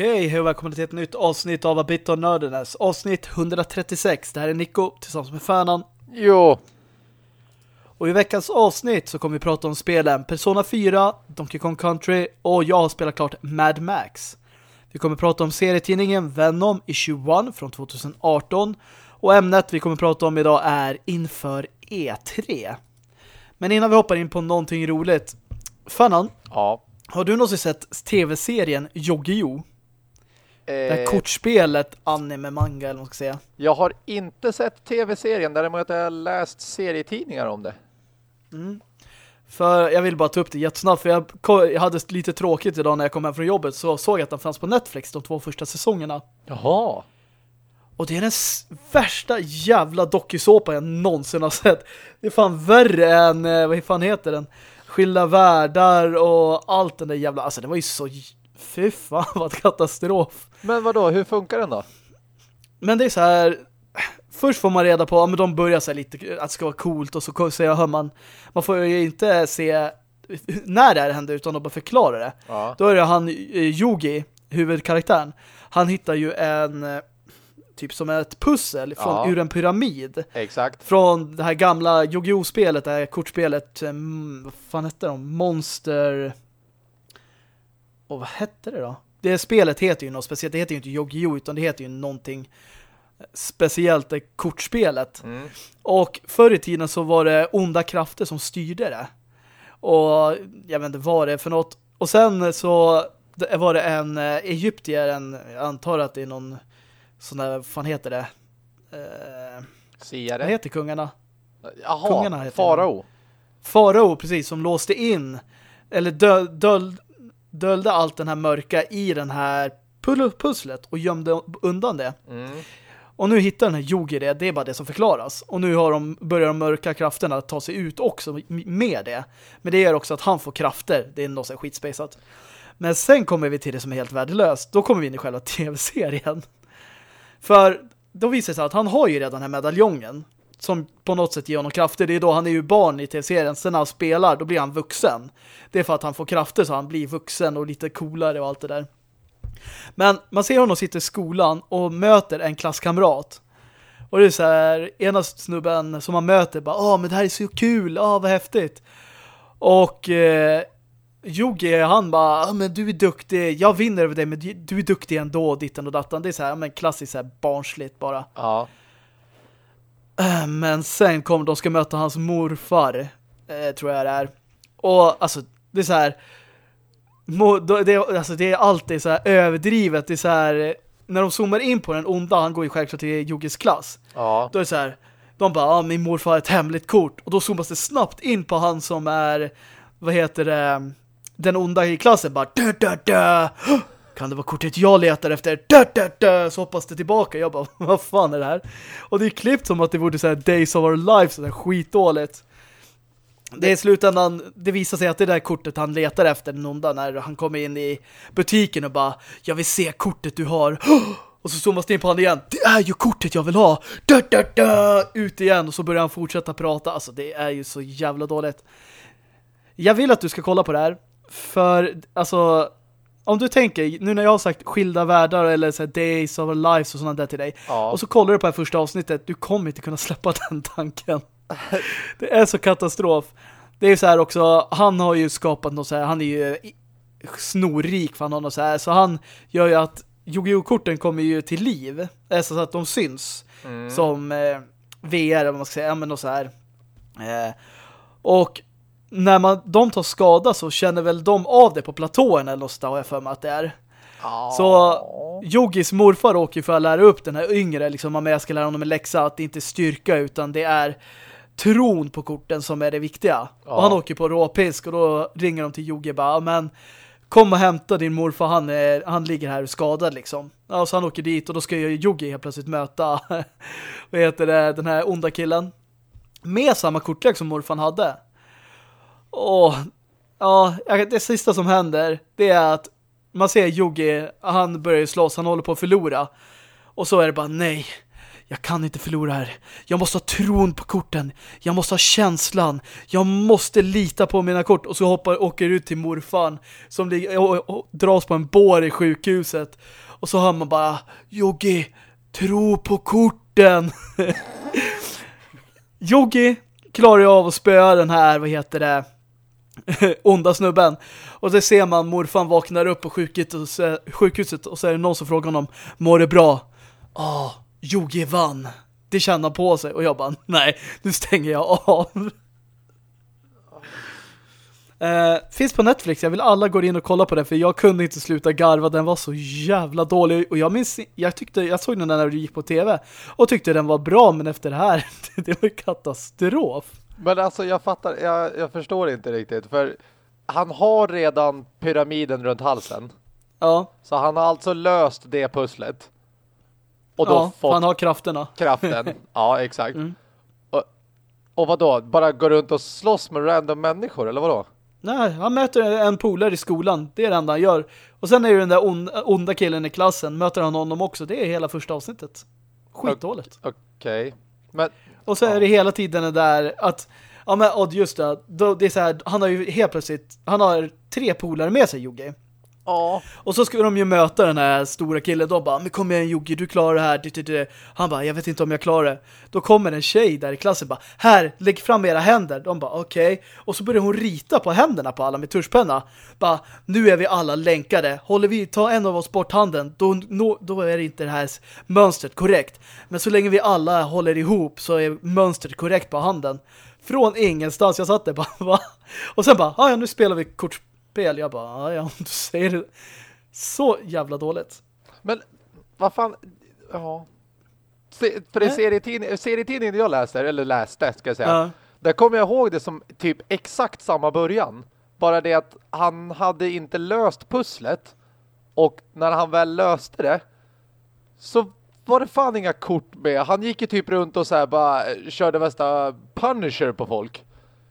Okej, hej och välkommen till ett nytt avsnitt av A Bit of Nerdiness. Avsnitt 136. Det här är Nico tillsammans med Färnan. Jo. Och i veckans avsnitt så kommer vi prata om spelen Persona 4, Donkey Kong Country och jag har spelat klart Mad Max. Vi kommer prata om serietidningen Venom Issue 1 från 2018 och ämnet vi kommer prata om idag är inför E3. Men innan vi hoppar in på någonting roligt. Fannan, Ja. har du någonsin sett tv-serien Yu-Gi-Oh? Det här Eh, kortspelet, anime, manga eller vad man ska säga. jag har inte sett tv-serien, däremot har jag läst serietidningar om det. För jag vill bara ta upp det jättesnabbt för jag, jag hade lite tråkigt idag när jag kom hem från jobbet så såg jag att den fanns på Netflix de två första säsongerna. Jaha. Och det är den värsta jävla dokusåpa jag någonsin har sett. Det är fan värre än, eh, vad fan heter den? Skilda världar och allt den där jävla, alltså det var ju så, fy fan vad katastrof. Men vad då? hur funkar den då? Men det är så här Först får man reda på, men de börjar så lite att det ska vara coolt och så säger hör man man får ju inte se när det här händer utan de bara förklara det. Ja. Då är det han eh, Yugi, huvudkaraktären. Han hittar ju en eh, typ som ett pussel från Ja. ur en pyramid. Exakt. Från det här gamla Yu-Gi-Oh spelet, det här kortspelet mm, vad fan hette de? Monster och vad hette det då? Det spelet heter ju något speciellt, det heter ju inte Yu-Gi-Oh utan det heter ju någonting speciellt, det kortspelet. Mm. Och förr i tiden så var det onda krafter som styrde det. Och jag vet inte vad det är för något. Och sen så var det en eh, egyptier, en, jag antar att det är någon sån där, vad fan heter det? Eh, vad Siare. heter kungarna? Jaha, kungarna heter farao. Farao, precis, som låste in eller dö, döl, dölde allt den här mörka i den här pusslet och gömde undan det. Mm. Och nu hittar den här Yogi det, det är bara det som förklaras. Och nu har de, börjar de mörka krafterna ta sig ut också med det. Men det gör också att han får krafter, det är något så skitspejsat. Men sen kommer vi till det som är helt värdelöst. Då kommer vi in i själva tv-serien. För då visar det sig att han har ju redan den här medaljongen som på något sätt ger honom krafter. Det är då han är ju barn i tv-serien. Sen när han spelar, då blir han vuxen. Det är för att han får krafter så han blir vuxen och lite coolare och allt det där. Men man ser honom sitta i skolan och möter en klasskamrat. Och det är så här, ena snubben som man möter bara, åh men det här är så kul, åh vad häftigt. Och eh, Yogi, han bara, ah, men du är duktig, jag vinner över dig men du du är duktig ändå, ditten och dattan. Det är så här, men klassiskt så här barnsligt bara. Ja. Eh, Men sen kommer de ska möta hans morfar, eh, tror jag det är. Och alltså, det är så här det, är- alltså, det är alltid så här överdrivet. Det är så här, när de zoomar in på den onda, han går ju självklart till Yogis klass. Ja. Då är det så här, de bara, ah, min morfar har ett hemligt kort. Och då zoomas det snabbt in på han som är, vad heter det, den onda i klassen. Bara, dö, dö, dö. Kan det vara kortet jag letar efter? Dö, dö, dö. Så hoppas det tillbaka. Jag bara, vad fan är det här? Och det är klippt som att det vore så här Days of Our Lives, sådär skitdåligt. Det är i slutändan, det visar sig att det där kortet han letar efter den onda när han kommer in i butiken och bara, jag vill se kortet du har. Och så zoomas det in på honom igen. Det är ju kortet jag vill ha. Dö, dö, dö. Ut igen och så börjar han fortsätta prata. Alltså det är ju så jävla dåligt. Jag vill att du ska kolla på det här. För, alltså, om du tänker, nu när jag har sagt skilda världar eller så här, days of our lives och sådant där till dig. Ja. Och så kollar du på det här första avsnittet, du kommer inte kunna släppa den tanken. Det är så katastrof. Det är så här också, han har ju skapat något så här, han är ju i- snorrik för han har något så här, så han gör ju att Yu-Gi-Oh-korten kommer ju till liv, alltså så att de syns Mm. som eh, VR, vad man ska säga, men något så här. Eh, och när man, de tar skada så känner väl de av det på platåen eller sådär, har jag för mig att det är. Så Yogis morfar åker för att lära upp den här yngre, liksom, om jag ska lära honom en läxa, att det inte är styrka utan det är tron på korten som är det viktiga. Ja. Och han åker på råpisk och då ringer de till Yogi bara, "Ja, men kom och hämta din morfar, han, är, han ligger här skadad liksom. Ja, så han åker dit och då ska ju Yogi helt plötsligt möta vad heter det, den här onda killen med samma kortlek som morfan hade. Och ja, det sista som händer det är att man ser Yogi, han börjar ju slåss, han håller på att förlora. Och så är det bara, nej, jag kan inte förlora här. Jag måste ha tron på korten. Jag måste ha känslan. Jag måste lita på mina kort. Och så hoppar åker ut till morfan som ligger, och, och, dras på en bår i sjukhuset. Och så hör man bara, Yogi, tro på korten. Yogi klarar ju av att spöa den här, vad heter det, onda snubben. Och det ser man morfan vaknar upp på sjukhuset och, så, är det någon som frågar honom, mår det bra? Ja, ah, Yogi vann. Det känner på sig. Och jag bara, nej, nu stänger jag av. Uh, finns på Netflix, jag vill alla gå in och kolla på den för jag kunde inte sluta garva, den var så jävla dålig och jag minns, jag tyckte, jag såg den när du gick på tv och tyckte den var bra men efter det här, det var katastrof. Men alltså jag fattar, jag, jag förstår inte riktigt för han har redan pyramiden runt halsen. Ja. Så han har alltså löst det pusslet. Och då ja, fått han har krafterna. Kraften, ja exakt. Mm. Och, och vad då? Bara gå runt och slåss med random människor, eller vad då? Nej, han möter en polare i skolan. Det är det enda han gör. Och sen är det den där on onda killen i klassen. Möter han honom också. Det är hela första avsnittet. Skitdåligt. Okej. Okay. Men... Och så är det hela tiden det där att... Ja men just det, då, det är så här, han har ju helt plötsligt, han har tre polare med sig, Jogge. Ja. Och så skulle de ju möta den här stora killen. De bara, men kom igen Jogge, du klarar det här. Han bara, jag vet inte om jag klarar det. Då kommer en tjej där i klassen bara, här, lägg fram era händer. De bara, okej. Okay. Och så börjar hon rita på händerna på alla med tuschpenna. Bara, nu är vi alla länkade. Håller vi, ta en av oss bort handen, då, då är inte det här mönstret korrekt. Men så länge vi alla håller ihop så är mönstret korrekt på handen. Från ingenstans, jag satt där bara, va? Och sen bara, ja nu spelar vi kort spel. Jag bara, ja, du säger det. Så jävla dåligt. Men, vad fan, ja. För det serietidningen, serietidningen jag läste, eller läste ska jag säga. Ja. Där kommer jag ihåg det som typ exakt samma början. Bara det att han hade inte löst pusslet. Och när han väl löste det så var det fan inga kort med. Han gick ju typ runt och så här bara körde värsta Punisher på folk.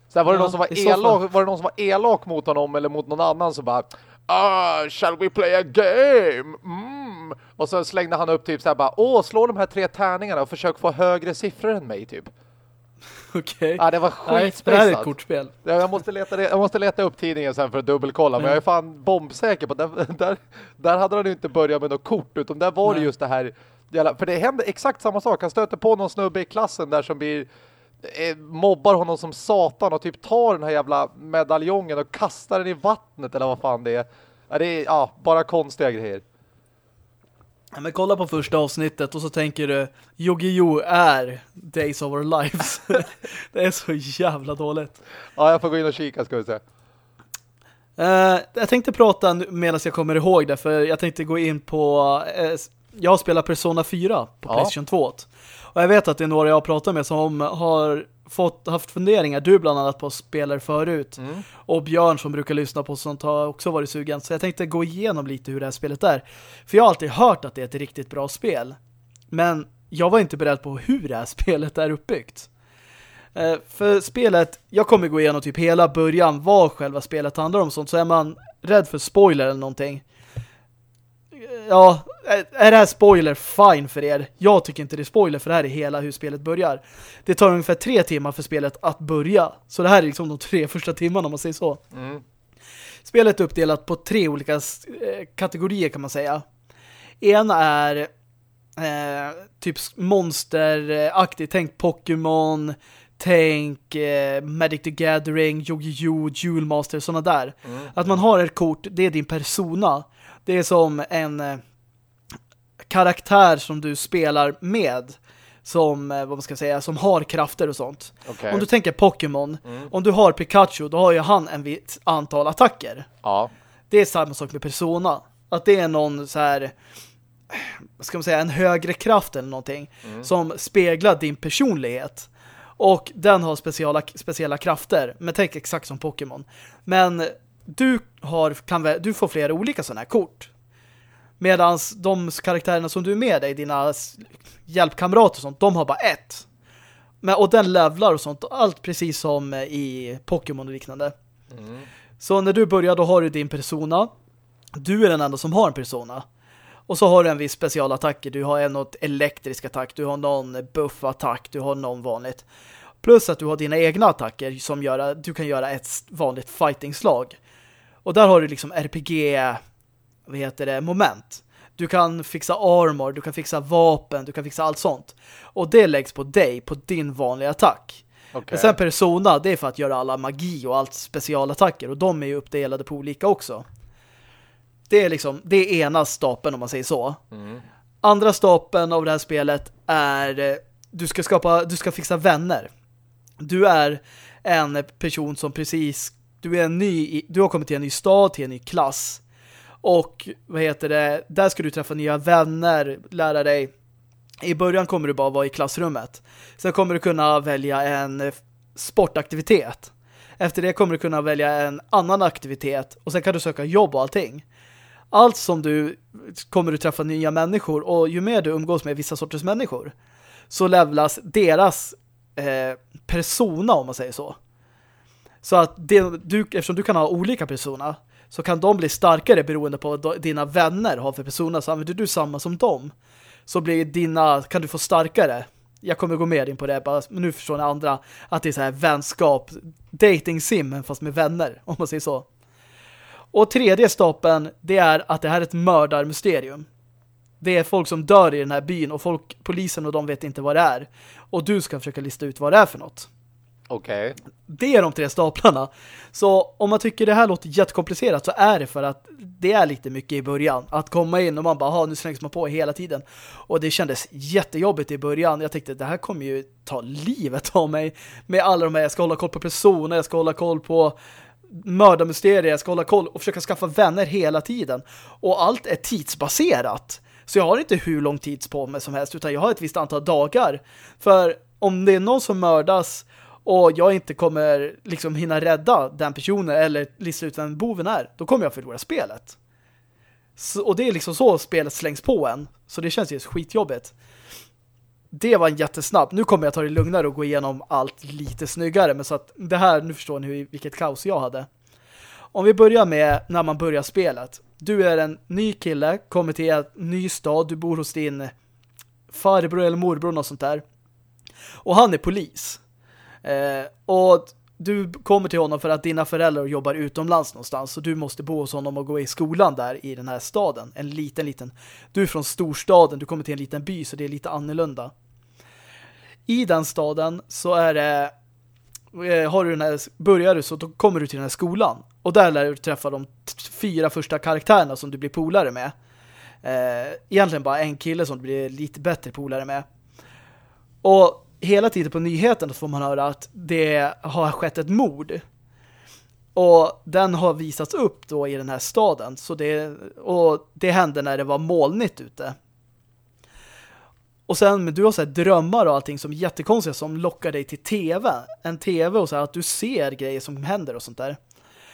Så var, det någon som var, elak, var det någon som var elak mot honom eller mot någon annan så bara Ah, shall we play a game? Mm. Och så slängde han upp typ så här bara Åh, slå de här tre tärningarna och försök få högre siffror än mig typ. Okej. Okay. Ja, det var skitspejsat. Det här är ett kortspel. Jag måste, leta, jag måste leta upp tidningen sen för att dubbelkolla. Mm. Men jag är fan bombsäker på att där, där hade han inte börjat med något kort. Utan där var Nej. det just det här. För det hände exakt samma sak. Han stöter på någon snubbe i klassen där som blir mobbar honom som satan och typ tar den här jävla medaljongen och kastar den i vattnet eller vad fan det är. Det är ja, bara konstiga grejer. Ja, men kolla på första avsnittet och så tänker du Yu-Gi-Oh är Days of Our Lives. det är så jävla dåligt. Ja, jag får gå in och kika ska vi se. Uh, jag tänkte prata medan jag kommer ihåg det för jag tänkte gå in på uh, jag har spelat Persona 4 på ja. Playstation 2. Och jag vet att det är några jag har pratat med som har fått, haft funderingar. Du bland annat på spelare förut. Mm. Och Björn som brukar lyssna på sånt har också varit sugen. Så jag tänkte gå igenom lite hur det här spelet är. För jag har alltid hört att det är ett riktigt bra spel. Men jag var inte beredd på hur det här spelet är uppbyggt. Eh, för spelet, jag kommer gå igenom typ hela början vad själva spelet handlar om. Sånt, så är man rädd för spoiler eller någonting ja, är det här spoiler? Fine för er. Jag tycker inte det är spoiler för det här är hela hur spelet börjar. Det tar ungefär tre timmar för spelet att börja. Så det här är liksom de tre första timmarna om man säger så. Mm. Spelet är uppdelat på tre olika eh, kategorier kan man säga. Ena är eh, typ monsteraktigt. Tänk Pokémon, tänk eh, Magic the Gathering, Yu-Gi-Oh, Jewel Master, sådana där. Mm. Att man har ett kort, det är din persona. Det är som en eh, karaktär som du spelar med som, eh, vad man ska säga, som har krafter och sånt. Okay. Om du tänker Pokémon, mm. om du har Pikachu, då har ju han en vitt antal attacker. Ja. Det är samma sak med Persona. Att det är någon så här ska man säga, en högre kraft eller någonting mm. som speglar din personlighet. Och den har speciella, speciella krafter. Men tänk exakt som Pokémon. Men du, har, kan, du får flera olika sådana här kort. Medan de karaktärerna som du är med dig, dina hjälpkamrater och sånt, de har bara ett. Men, och den levlar och sånt, allt precis som i Pokémon och liknande. Mm. Så när du börjar då har du din persona. Du är den enda som har en persona. Och så har du en viss specialattacker. Du har en något elektrisk attack, du har någon buffattack, du har någon vanligt. Plus att du har dina egna attacker som gör att du kan göra ett vanligt fighting-slag. Och där har du liksom RPG vad heter det, moment. Du kan fixa armor, du kan fixa vapen, du kan fixa allt sånt. Och det läggs på dig, på din vanliga attack. Okay. Men sen Persona, det är för att göra alla magi och allt specialattacker. Och de är ju uppdelade på olika också. Det är liksom, det är ena stapeln om man säger så. Mm. Andra stapeln av det här spelet är eh, du ska skapa, du ska fixa vänner. Du är en person som precis, du är en ny, du har kommit till en ny stad, till en ny klass. Och vad heter det, där ska du träffa nya vänner, lära dig. I början kommer du bara vara i klassrummet. Sen kommer du kunna välja en eh, sportaktivitet. Efter det kommer du kunna välja en annan aktivitet och sen kan du söka jobb och allting. Allt som du kommer du träffa nya människor och ju mer du umgås med vissa sorters människor så levlas deras eh, persona om man säger så. Så att det, du, eftersom du kan ha olika persona så kan de bli starkare beroende på vad dina vänner har för personer, Så använder du samma som dem så blir dina, kan du få starkare. Jag kommer gå mer in på det, bara, men nu förstår ni andra att det är så här vänskap, dating sim fast med vänner, om man säger så. Och tredje stapeln, det är att det här är ett mördarmysterium. Det är folk som dör i den här byn och folk, polisen och de vet inte vad det är. Och du ska försöka lista ut vad det är för något. Okej. Okay. Det är de tre staplarna. Så om man tycker det här låter jättekomplicerat så är det för att det är lite mycket i början. Att komma in och man bara, nu slängs man på hela tiden. Och det kändes jättejobbigt i början. Jag tänkte, det här kommer ju ta livet av mig. Med alla de här, jag ska hålla koll på personer, jag ska hålla koll på mördarmysterier, jag ska hålla koll och försöka skaffa vänner hela tiden. Och allt är tidsbaserat. Så jag har inte hur lång tid på mig som helst utan jag har ett visst antal dagar. För om det är någon som mördas och jag inte kommer liksom hinna rädda den personen eller lista ut vem boven är, då kommer jag förlora spelet. Så, och det är liksom så spelet slängs på en. Så det känns ju skitjobbigt. Det var en jättesnabb. Nu kommer jag ta det lugnare och gå igenom allt lite snyggare. Men så att det här, nu förstår ni vilket kaos jag hade. Om vi börjar med när man börjar spelet. Du är en ny kille, kommer till en ny stad, du bor hos din farbror eller morbror och sånt där. Och han är polis. Eh, och du kommer till honom för att dina föräldrar jobbar utomlands någonstans så du måste bo hos honom och gå i skolan där i den här staden. En liten, liten... Du är från storstaden, du kommer till en liten by så det är lite annorlunda. I den staden så är det eh, har du den här, börjar du så då kommer du till den här skolan och där lär du träffa de fyra första karaktärerna som du blir polare med. Eh, egentligen bara en kille som du blir lite bättre polare med. Och hela tiden på nyheten får man höra att det har skett ett mord. Och den har visats upp då i den här staden. Så det, och det hände när det var molnigt ute. Och sen, men du har så drömmar och allting som är jättekonstiga som lockar dig till tv. En tv och så här, att du ser grejer som händer och sånt där.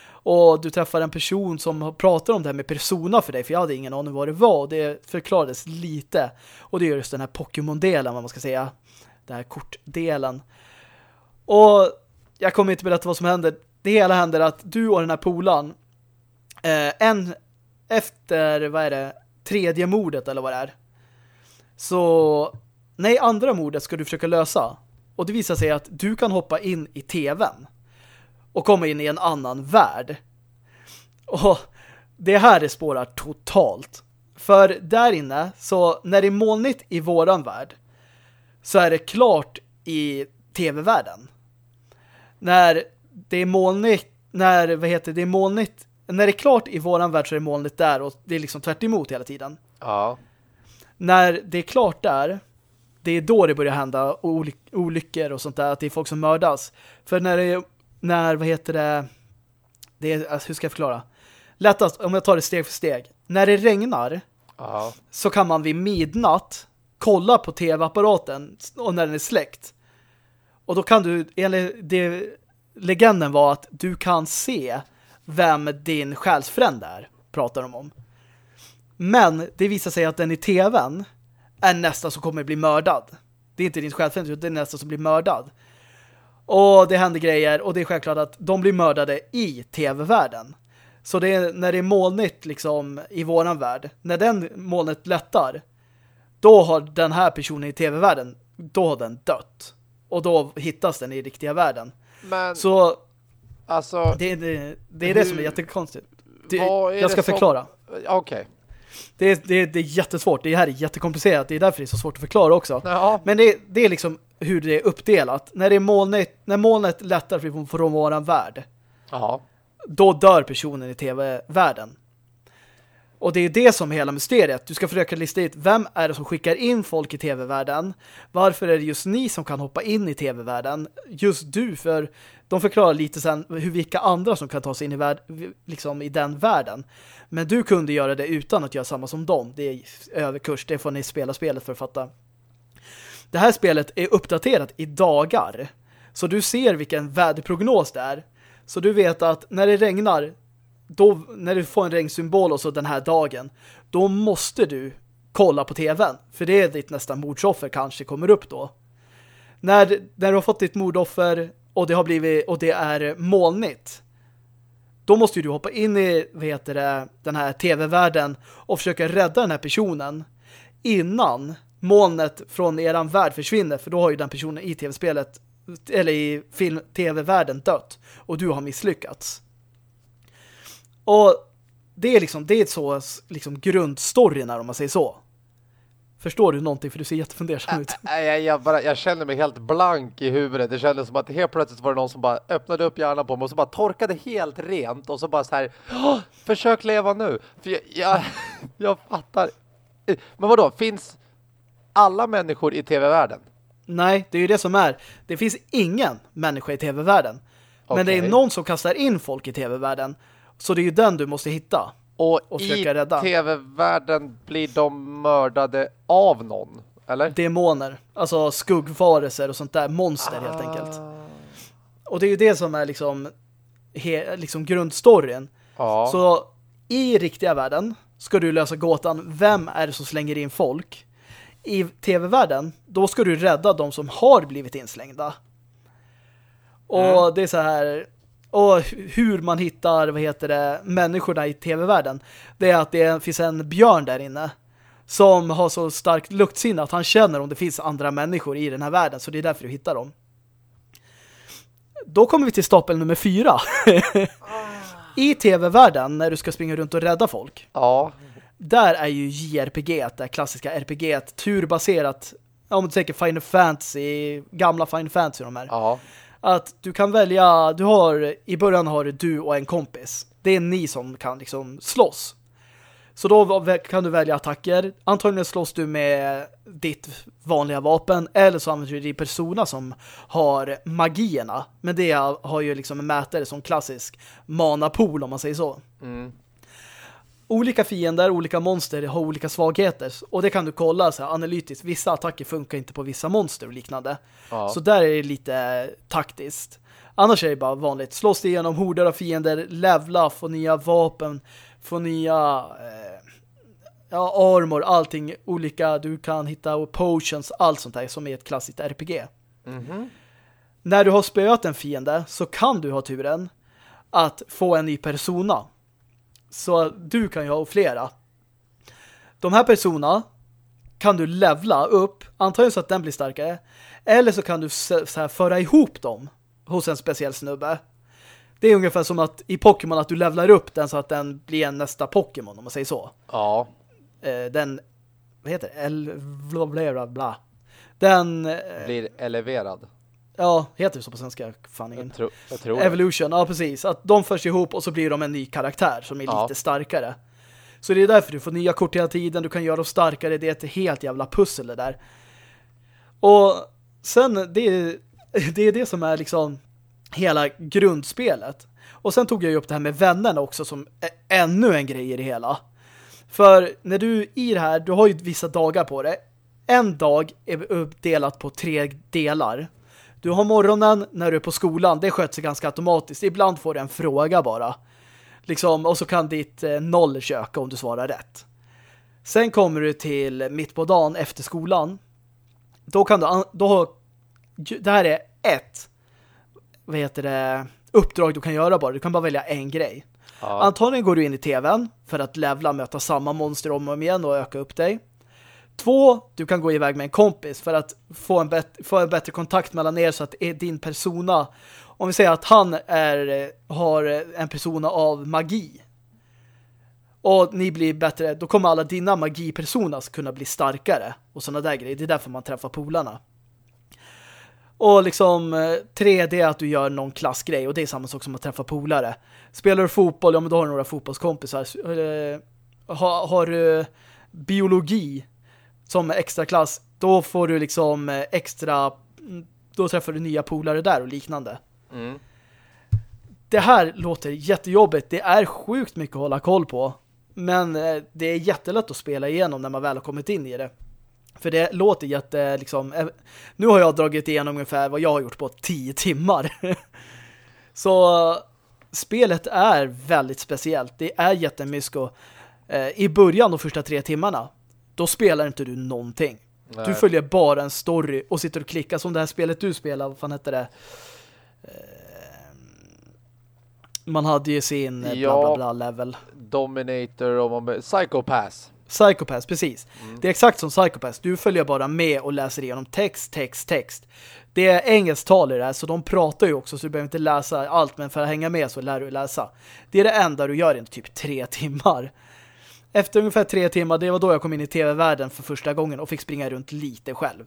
Och du träffar en person som pratar om det här med persona för dig. För jag hade ingen aning vad det var. Och det förklarades lite. Och det är just den här Pokémon-delen, vad man ska säga den här kortdelen. Och jag kommer inte berätta vad som händer. Det hela händer att du och den här polan eh, en efter, vad är det, tredje mordet eller vad det är. Så, nej, andra mordet ska du försöka lösa. Och det visar sig att du kan hoppa in i tvn och komma in i en annan värld. Och det här är spårar totalt. För där inne, så när det är molnigt i våran värld så är det klart i tv-världen. När det är molnigt, när, vad heter det, är molnigt, när det är klart i våran värld så är det molnigt där och det är liksom tvärt emot hela tiden. Ja. När det är klart där, det är då det börjar hända oly olyckor och sånt där, att det är folk som mördas. För när det är, när, vad heter det, det är, alltså, hur ska jag förklara? Lättast, om jag tar det steg för steg. När det regnar ja. så kan man vid midnatt kolla på tv-apparaten och när den är släckt. Och då kan du, enligt det legenden var att du kan se vem din själsfrände är, pratar de om. Men det visar sig att den i tvn är nästa som kommer bli mördad. Det är inte din själsfrände, utan det är nästa som blir mördad. Och det händer grejer och det är självklart att de blir mördade i tv-världen. Så det är, när det är molnigt liksom i våran värld, när den molnet lättar, då har den här personen i tv-världen, då har den dött. Och då hittas den i riktiga världen. Men, så alltså, det, det, det är hur, det som är jättekonstigt. Det, är jag ska förklara. Okej. Okay. Det, det, det är jättesvårt. Det här är jättekomplicerat. Det är därför det är så svårt att förklara också. Ja. Men det, det är liksom hur det är uppdelat. När det är molnet, när molnet lättar från, våran värld. Ja. Då dör personen i tv-världen. Och det är det som är hela mysteriet. Du ska försöka lista ut vem är det som skickar in folk i tv-världen. Varför är det just ni som kan hoppa in i tv-världen? Just du, för de förklarar lite sen hur vilka andra som kan ta sig in i, värld, liksom i den världen. Men du kunde göra det utan att göra samma som dem. Det är överkurs, det får ni spela spelet för att fatta. Det här spelet är uppdaterat i dagar. Så du ser vilken väderprognos det är. Så du vet att när det regnar då, när du får en regnsymbol och så den här dagen, då måste du kolla på tvn. För det är ditt nästa mordsoffer kanske kommer upp då. När, när du har fått ditt mordoffer och det har blivit och det är molnigt då måste du hoppa in i vad heter det, den här tv-världen och försöka rädda den här personen innan molnet från eran värld försvinner för då har ju den personen i tv-spelet eller i film tv-världen dött och du har misslyckats. Och det är liksom det är så liksom grundstoryn om man säger så. Förstår du någonting? För du ser jättefundersam ut. Jag, jag, jag, bara, jag känner mig helt blank i huvudet. Det kändes som att helt plötsligt var det någon som bara öppnade upp hjärnan på mig och så bara torkade helt rent och så bara så här, försök leva nu. För jag, jag, jag fattar. Men vad då? Finns alla människor i tv-världen? Nej, det är ju det som är. Det finns ingen människa i tv-världen. Okay. Men det är någon som kastar in folk i tv-världen. Så det är ju den du måste hitta. Och, och i tv-världen blir de mördade av någon, eller? Demoner, alltså skuggvarelser och sånt där, monster ah. helt enkelt. Och det är ju det som är liksom, he, liksom grundstoryn. Ja. Så i riktiga världen ska du lösa gåtan, vem är det som slänger in folk? I tv-världen, då ska du rädda de som har blivit inslängda. Och mm. det är så här och hur man hittar, vad heter det, människorna i tv-världen. Det är att det finns en björn där inne som har så starkt luktsinne att han känner om det finns andra människor i den här världen. Så det är därför du hittar dem. Då kommer vi till stapel nummer fyra. I tv-världen, när du ska springa runt och rädda folk. Ja. Där är ju JRPG, det klassiska RPG, turbaserat. Om du tänker Final Fantasy, gamla Final Fantasy de här. Ja att du kan välja, du har, i början har du och en kompis. Det är ni som kan liksom slåss. Så då kan du välja attacker. Antagligen slåss du med ditt vanliga vapen eller så använder du din persona som har magierna. Men det har ju liksom en mätare som klassisk mana-pool om man säger så. Mm olika fiender, olika monster har olika svagheter. Och det kan du kolla så här, analytiskt. Vissa attacker funkar inte på vissa monster och liknande. Ja. Så där är det lite taktiskt. Annars är det bara vanligt. Slåss det igenom horder av fiender, levla, få nya vapen, få nya eh, ja, armor, allting olika. Du kan hitta potions, allt sånt där som är ett klassiskt RPG. Mm -hmm. När du har spöat en fiende så kan du ha turen att få en ny persona. Så du kan ju ha flera. De här personerna kan du levla upp, antagligen så att den blir starkare. Eller så kan du så här, föra ihop dem hos en speciell snubbe. Det är ungefär som att i Pokémon att du levlar upp den så att den blir en nästa Pokémon om man säger så. Ja. Eh, den, vad heter det? El, bla, bla, bla. Den... Eh, blir eleverad. Ja, heter det så på svenska? Fan jag, tro, jag tror Evolution, det. ja precis. Att de förs ihop och så blir de en ny karaktär som är ja. lite starkare. Så det är därför du får nya kort hela tiden, du kan göra dem starkare, det är ett helt jävla pussel det där. Och sen, det är, det är det som är liksom hela grundspelet. Och sen tog jag ju upp det här med vännerna också som är ännu en grej i det hela. För när du i det här, du har ju vissa dagar på det. En dag är uppdelat på tre delar. Du har morgonen när du är på skolan. Det sköts ganska automatiskt. Ibland får du en fråga bara. Liksom, och så kan ditt eh, noll köka om du svarar rätt. Sen kommer du till mitt på dagen efter skolan. Då kan du... Då, det här är ett vad heter det, uppdrag du kan göra bara. Du kan bara välja en grej. Ja. Antagligen går du in i tvn för att levla, möta samma monster om och om igen och öka upp dig. Två, du kan gå iväg med en kompis för att få en, få en bättre kontakt mellan er så att e-, din persona, om vi säger att han är, har en persona av magi och ni blir bättre, då kommer alla dina magipersonas kunna bli starkare och sådana där grejer. Det är därför man träffar polarna. Och liksom 3D eh, att du gör någon klassgrej och det är samma sak som att träffa polare. Spelar du fotboll, ja men då har du några fotbollskompisar. Eh, har, har du biologi som extra klass, då får du liksom eh, extra då träffar du nya polare där och liknande. Mm. Det här låter jättejobbigt. Det är sjukt mycket att hålla koll på. Men eh, det är jättelätt att spela igenom när man väl har kommit in i det. För det låter jätte liksom... Eh, nu har jag dragit igenom ungefär vad jag har gjort på tio timmar. Så spelet är väldigt speciellt. Det är jättemysko. I början de första tre timmarna då spelar inte du någonting. Nej. Du följer bara en story och sitter och klickar som det här spelet du spelar, vad fan hette det? Eh, man hade ju sin ja, bla bla bla level. Dominator och man... Psychopass. Psychopass, precis. Mm. Det är exakt som Psychopass. Du följer bara med och läser igenom text, text, text. Det är engelsktal i det här, så de pratar ju också så du behöver inte läsa allt, men för att hänga med så lär du läsa. Det är det enda du gör i typ tre timmar. Efter ungefär tre timmar, det var då jag kom in i tv-världen för första gången och fick springa runt lite själv.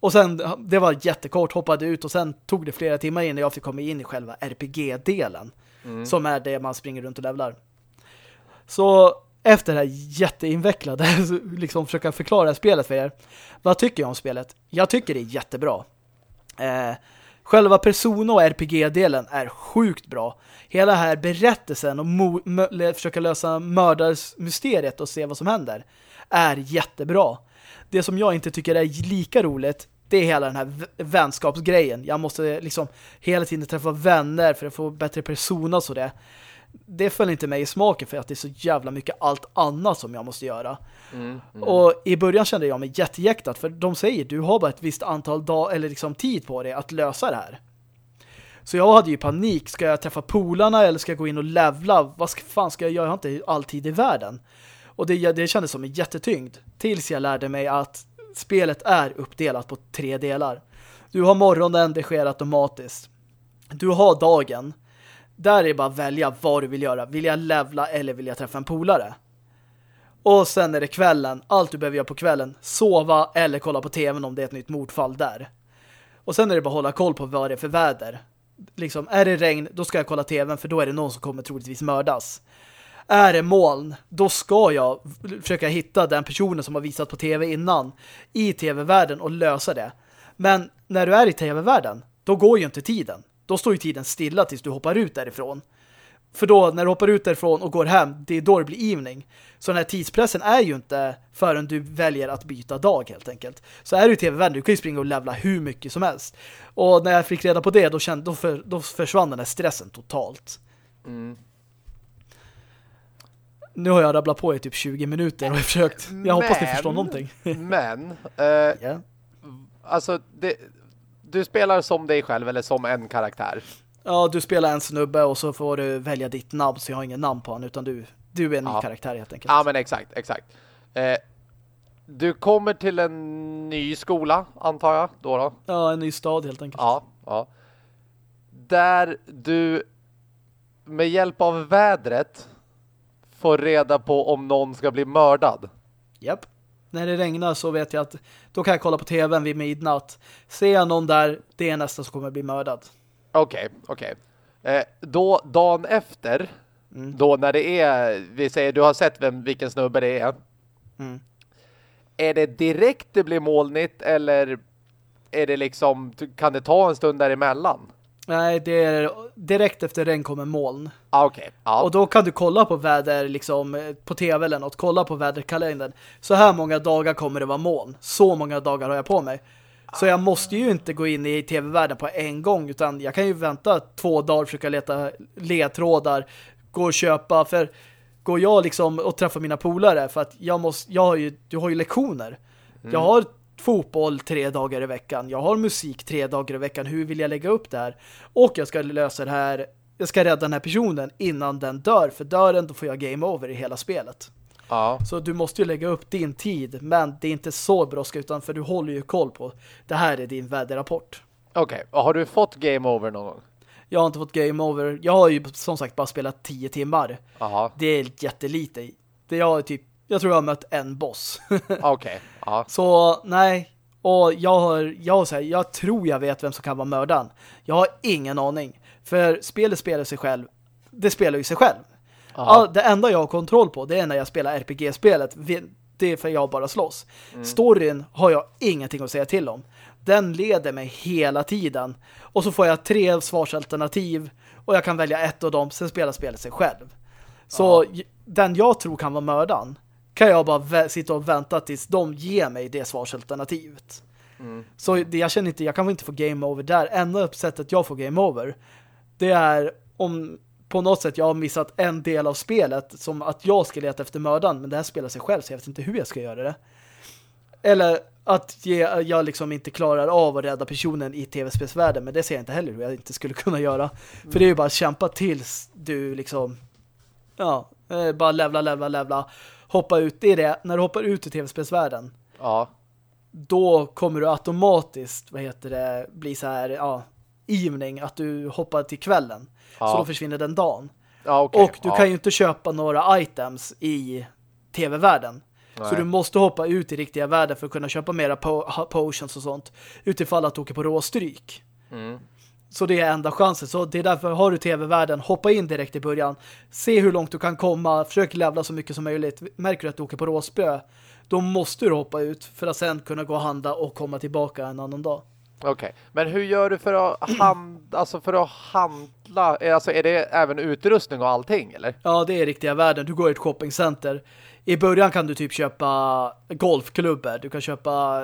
Och sen, det var jättekort, hoppade ut och sen tog det flera timmar innan jag fick komma in i själva RPG-delen. Mm. Som är det man springer runt och levlar. Så efter det här jätteinvecklade, liksom försöka förklara spelet för er. Vad tycker jag om spelet? Jag tycker det är jättebra. Eh, Själva Persona och RPG-delen är sjukt bra. Hela här berättelsen och försöka lösa mördarsmysteriet och se vad som händer är jättebra. Det som jag inte tycker är lika roligt det är hela den här vänskapsgrejen. Jag måste liksom hela tiden träffa vänner för att få bättre persona och det det föll inte mig i smaken för att det är så jävla mycket allt annat som jag måste göra. Mm, mm. Och i början kände jag mig jättejäktad för de säger du har bara ett visst antal dag eller liksom tid på dig att lösa det här. Så jag hade ju panik. Ska jag träffa polarna eller ska jag gå in och levla? Vad fan ska jag göra? Jag har inte all tid i världen. Och det, det kändes som en jättetyngd. Tills jag lärde mig att spelet är uppdelat på tre delar. Du har morgonen, det sker automatiskt. Du har dagen där är det bara att välja vad du vill göra. Vill jag levla eller vill jag träffa en polare? Och sen är det kvällen. Allt du behöver göra på kvällen. Sova eller kolla på tvn om det är ett nytt mordfall där. Och sen är det bara att hålla koll på vad det är för väder. Liksom, är det regn, då ska jag kolla tvn för då är det någon som kommer troligtvis mördas. Är det moln, då ska jag försöka hitta den personen som har visat på tv innan i tv-världen och lösa det. Men när du är i tv-världen, då går ju inte tiden då står ju tiden stilla tills du hoppar ut därifrån. För då, när du hoppar ut därifrån och går hem, det är då det blir evening. Så den här tidspressen är ju inte förrän du väljer att byta dag helt enkelt. Så är du i tv-världen, du kan ju springa och levla hur mycket som helst. Och när jag fick reda på det, då, kände, då, för, då försvann den här stressen totalt. Mm. Nu har jag rabblat på i typ 20 minuter och jag försökt. Jag men, hoppas ni förstår någonting. men, uh, yeah. alltså det, du spelar som dig själv eller som en karaktär? Ja, du spelar en snubbe och så får du välja ditt namn så jag har ingen namn på honom utan du, du är en ja. ny karaktär helt enkelt. Ja, men exakt, exakt. Eh, du kommer till en ny skola, antar jag, då då? Ja, en ny stad helt enkelt. Ja, ja. Där du med hjälp av vädret får reda på om någon ska bli mördad. Japp när det regnar så vet jag att då kan jag kolla på tvn vid midnatt. Ser jag någon där, det är nästa som kommer bli mördad. Okej, okay, okej. Okay. Eh, då dagen efter, mm. då när det är, vi säger du har sett vem, vilken snubbe det är. Mm. Är det direkt det blir molnigt eller är det liksom, kan det ta en stund däremellan? Nej, det är direkt efter regn kommer moln. Ah, okay. ah. Och då kan du kolla på väder liksom på tv eller något. Kolla på väderkalendern. Så här många dagar kommer det vara moln. Så många dagar har jag på mig. Så jag måste ju inte gå in i tv-världen på en gång utan jag kan ju vänta två dagar och försöka leta ledtrådar, gå och köpa för går jag liksom och träffar mina polare för att jag måste, jag har ju, du har ju lektioner. Mm. Jag har fotboll tre dagar i veckan. Jag har musik tre dagar i veckan. Hur vill jag lägga upp det här? Och jag ska lösa det här jag ska rädda den här personen innan den dör. För dör den, då får jag game over i hela spelet. Ja. Så du måste ju lägga upp din tid. Men det är inte så brådska utan för du håller ju koll på det här är din väderrapport. Okej, okay. och har du fått game over någon gång? Jag har inte fått game over. Jag har ju som sagt bara spelat 10 timmar. Aha. Det är jättelite. Det jag typ jag tror jag har mött en boss. Okej. Okay. Ja. Så nej, och jag har jag, så jag tror jag vet vem som kan vara mördaren. Jag har ingen aning. För spelet spelar sig själv. Det spelar ju sig själv. All, det enda jag har kontroll på det är när jag spelar RPG-spelet. Det är för jag bara slåss. Mm. Storyn har jag ingenting att säga till om. Den leder mig hela tiden. Och så får jag tre svarsalternativ. Och jag kan välja ett av dem. Sen spelar spelet sig själv. Så ja. den jag tror kan vara mördaren kan jag bara sitta och vänta tills de ger mig det svarsalternativet. Mm. Så det, jag känner inte, jag kan inte få game over där. Enda sättet jag får game over det är om på något sätt jag har missat en del av spelet som att jag ska leta efter mördaren men det här spelar sig själv så jag vet inte hur jag ska göra det. Eller att ge, jag liksom inte klarar av att rädda personen i tv-spelsvärlden men det ser jag inte heller hur jag inte skulle kunna göra. Mm. För det är ju bara att kämpa tills du liksom ja, eh, bara levla, levla, levla hoppa ut, det är det, när du hoppar ut i tv-spelsvärlden ja. då kommer du automatiskt, vad heter det, bli så här, ja, evening, att du hoppar till kvällen. Ja. Så då försvinner den dagen. Ja, okay. Och du ja. kan ju inte köpa några items i tv-världen. Så du måste hoppa ut i riktiga världen för att kunna köpa mera po potions och sånt. Utifall att du åker på råstryk. Mm. Så det är enda chansen. Så det är därför har du tv-världen. Hoppa in direkt i början. Se hur långt du kan komma. Försök levla så mycket som möjligt. Märker du att du åker på råspö. Då måste du hoppa ut för att sen kunna gå och handla och komma tillbaka en annan dag. Okej, okay. men hur gör du för att, hand, alltså för att handla? Alltså är det även utrustning och allting, eller? Ja, det är riktiga världen. Du går i ett shoppingcenter. I början kan du typ köpa golfklubbor. Du kan köpa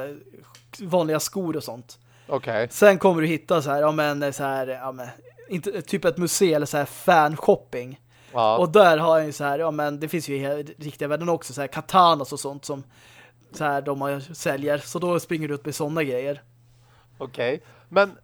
vanliga skor och sånt. Okay. Sen kommer du hitta så här, ja men så här, ja men, inte, typ ett museum eller så här fanshopping. Ja. Och där har jag ju så här, ja men det finns ju i riktiga världen också så här katanas och sånt som så här de har, säljer. Så då springer du ut med sådana grejer. Okej, okay. men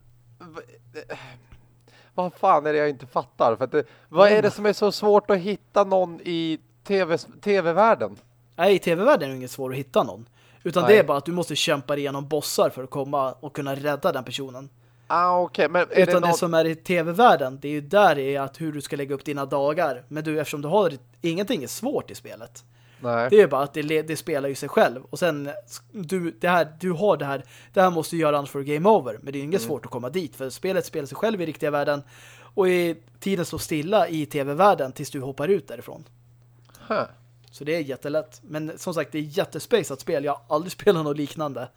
vad fan är det jag inte fattar? För det, vad är det som är så svårt att hitta någon i tv-världen? TV Nej, i tv-världen är det inget svårt att hitta någon. Utan Nej. det är bara att du måste kämpa igenom bossar för att komma och kunna rädda den personen. Ah, okay. Men är Utan det, det som är i tv-världen, det är ju där det är att hur du ska lägga upp dina dagar. Men du, eftersom du har ingenting är svårt i spelet. Nej. Det är bara att det, det, spelar ju sig själv. Och sen, du, det här, du har det här, det här måste du göra annars för game over. Men det är ju inget mm. svårt att komma dit. För spelet spelar sig själv i riktiga världen. Och i tiden står stilla i tv-världen tills du hoppar ut därifrån. Huh. Så det är jättelätt. Men som sagt, det är jättespejsat spel. Jag har aldrig spelat något liknande.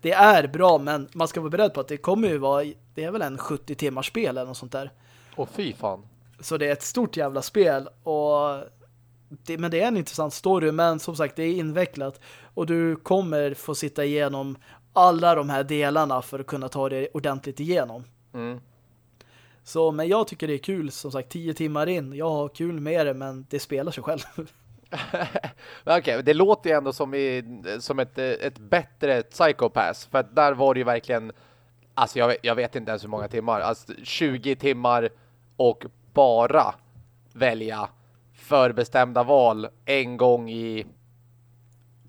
Det är bra, men man ska vara beredd på att det kommer ju vara, det är väl en 70 timmars spel eller något sånt där. Och fy fan. Så det är ett stort jävla spel och det, men det är en intressant story, men som sagt, det är invecklat. Och du kommer få sitta igenom alla de här delarna för att kunna ta det ordentligt igenom. Mm. Så, men jag tycker det är kul, som sagt, tio timmar in. Jag har kul med det, men det spelar sig själv. Okej, okay, det låter ju ändå som, i, som ett, ett bättre Psychopass. För att där var det ju verkligen, alltså jag, jag vet inte ens hur många timmar. Alltså 20 timmar och bara välja förbestämda val en gång i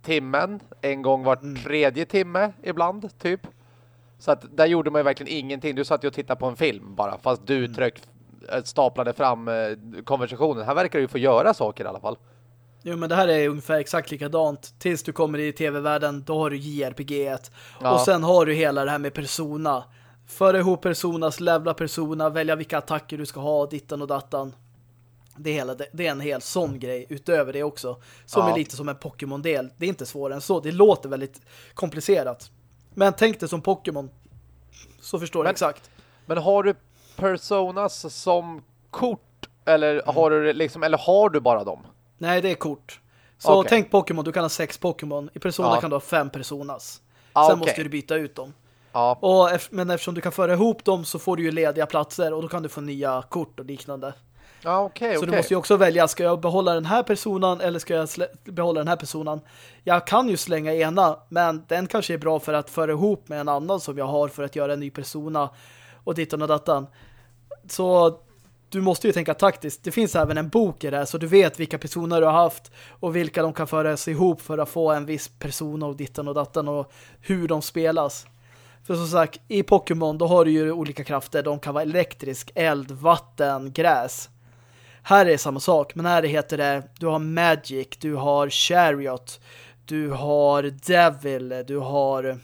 timmen. En gång var mm. tredje timme ibland, typ. Så att där gjorde man ju verkligen ingenting. Du satt ju och tittade på en film bara, fast du mm. tryck, eh, staplade fram eh, konversationen. Här verkar du få göra saker i alla fall. Jo, men det här är ungefär exakt likadant. Tills du kommer i tv-världen, då har du JRPG 1. Ja. Och sen har du hela det här med persona. Föra ihop personas, levla persona, välja vilka attacker du ska ha, dittan och dattan. Det hela, det är en hel sån grej utöver det också. Som ja. är lite som en Pokémon-del. Det är inte svårare än så. Det låter väldigt komplicerat. Men tänk det som Pokémon. Så förstår du exakt. Men har du personas som kort? Eller, mm. har du liksom, eller har du bara dem? Nej, det är kort. Så okay. tänk Pokémon, du kan ha sex Pokémon. I Persona ja. kan du ha fem Personas. Ah, Sen okay. måste du byta ut dem. Ja. Och, men eftersom du kan föra ihop dem så får du ju lediga platser och då kan du få nya kort och liknande. Ja, okay, så du måste ju också välja, ska jag behålla den här personen eller ska jag behålla den här personen? Jag kan ju slänga ena, men den kanske är bra för att föra ihop med en annan som jag har för att göra en ny persona och dittan och dattan. Så du måste ju tänka taktiskt. Det finns även en bok i det här så du vet vilka personer du har haft och vilka de kan föras ihop för att få en viss person och ditten och datten och hur de spelas. För som sagt, i Pokémon då har du ju olika krafter. De kan vara elektrisk, eld, vatten, gräs. Här är det samma sak, men här heter det du har Magic, du har Chariot, du har Devil, du har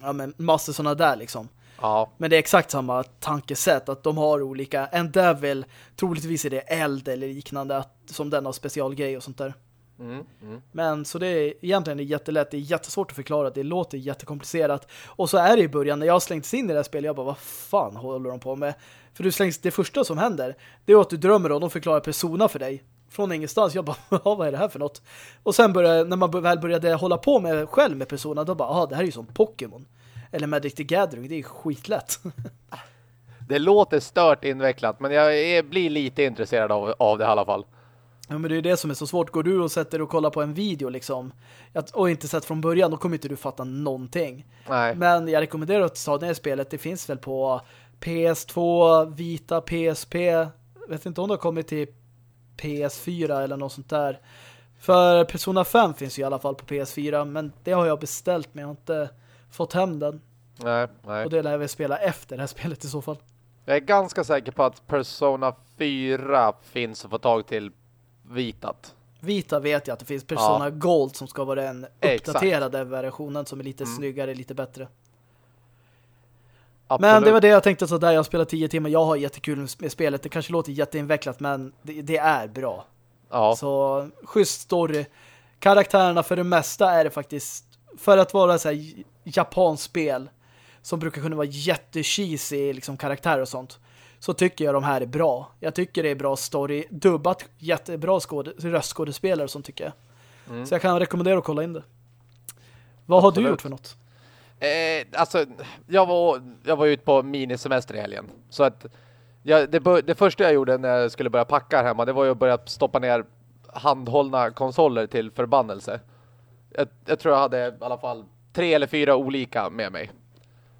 ja men massor sådana där liksom. Ja. Men det är exakt samma tankesätt att de har olika, en Devil troligtvis är det eld eller liknande som den har specialgrej och sånt där. Mm, mm. Men så det är egentligen är jättelätt, det är jättesvårt att förklara, det låter jättekomplicerat. Och så är det i början, när jag slängts in i det här spelet, jag bara, vad fan håller de på med? För du slängs, det första som händer, det är att du drömmer och de förklarar persona för dig. Från ingenstans, jag bara, vad är det här för något? Och sen började, när man väl började hålla på med själv med persona, då bara, ah, det här är ju som Pokémon. Eller Magic the Gathering, det är skitlätt. det låter stört invecklat, men jag blir lite intresserad av, av det i alla fall. Ja, men det är det som är så svårt. Går du och sätter och kollar på en video liksom och inte sett från början, då kommer inte du fatta någonting. Nej. Men jag rekommenderar att ta det här spelet. Det finns väl på PS2, Vita, PSP. Jag vet inte om det har kommit till PS4 eller något sånt där. För Persona 5 finns ju i alla fall på PS4, men det har jag beställt men jag har inte fått hem den. Nej, nej. Och det lär vi spela efter det här spelet i så fall. Jag är ganska säker på att Persona 4 finns att få tag till vitat. Vita vet jag att det finns Persona ja. Gold som ska vara den uppdaterade Exakt. versionen som är lite mm. snyggare, lite bättre. Absolut. Men det var det jag tänkte så där jag spelar tio timmar. Jag har jättekul med spelet. Det kanske låter jätteinvecklat men det, det är bra. Ja. Så schysst story. Karaktärerna för det mesta är det faktiskt för att vara så här japanskt spel som brukar kunna vara jättecheesy liksom karaktär och sånt så tycker jag de här är bra. Jag tycker det är bra story, dubbat, jättebra röstskådespelare som tycker jag. Mm. Så jag kan rekommendera att kolla in det. Vad har du gjort för något? Eh, alltså, jag var, jag var ute på minisemester i helgen. Så att jag, det, det första jag gjorde när jag skulle börja packa här hemma, det var ju att börja stoppa ner handhållna konsoler till förbannelse. Jag, jag tror jag hade i alla fall tre eller fyra olika med mig.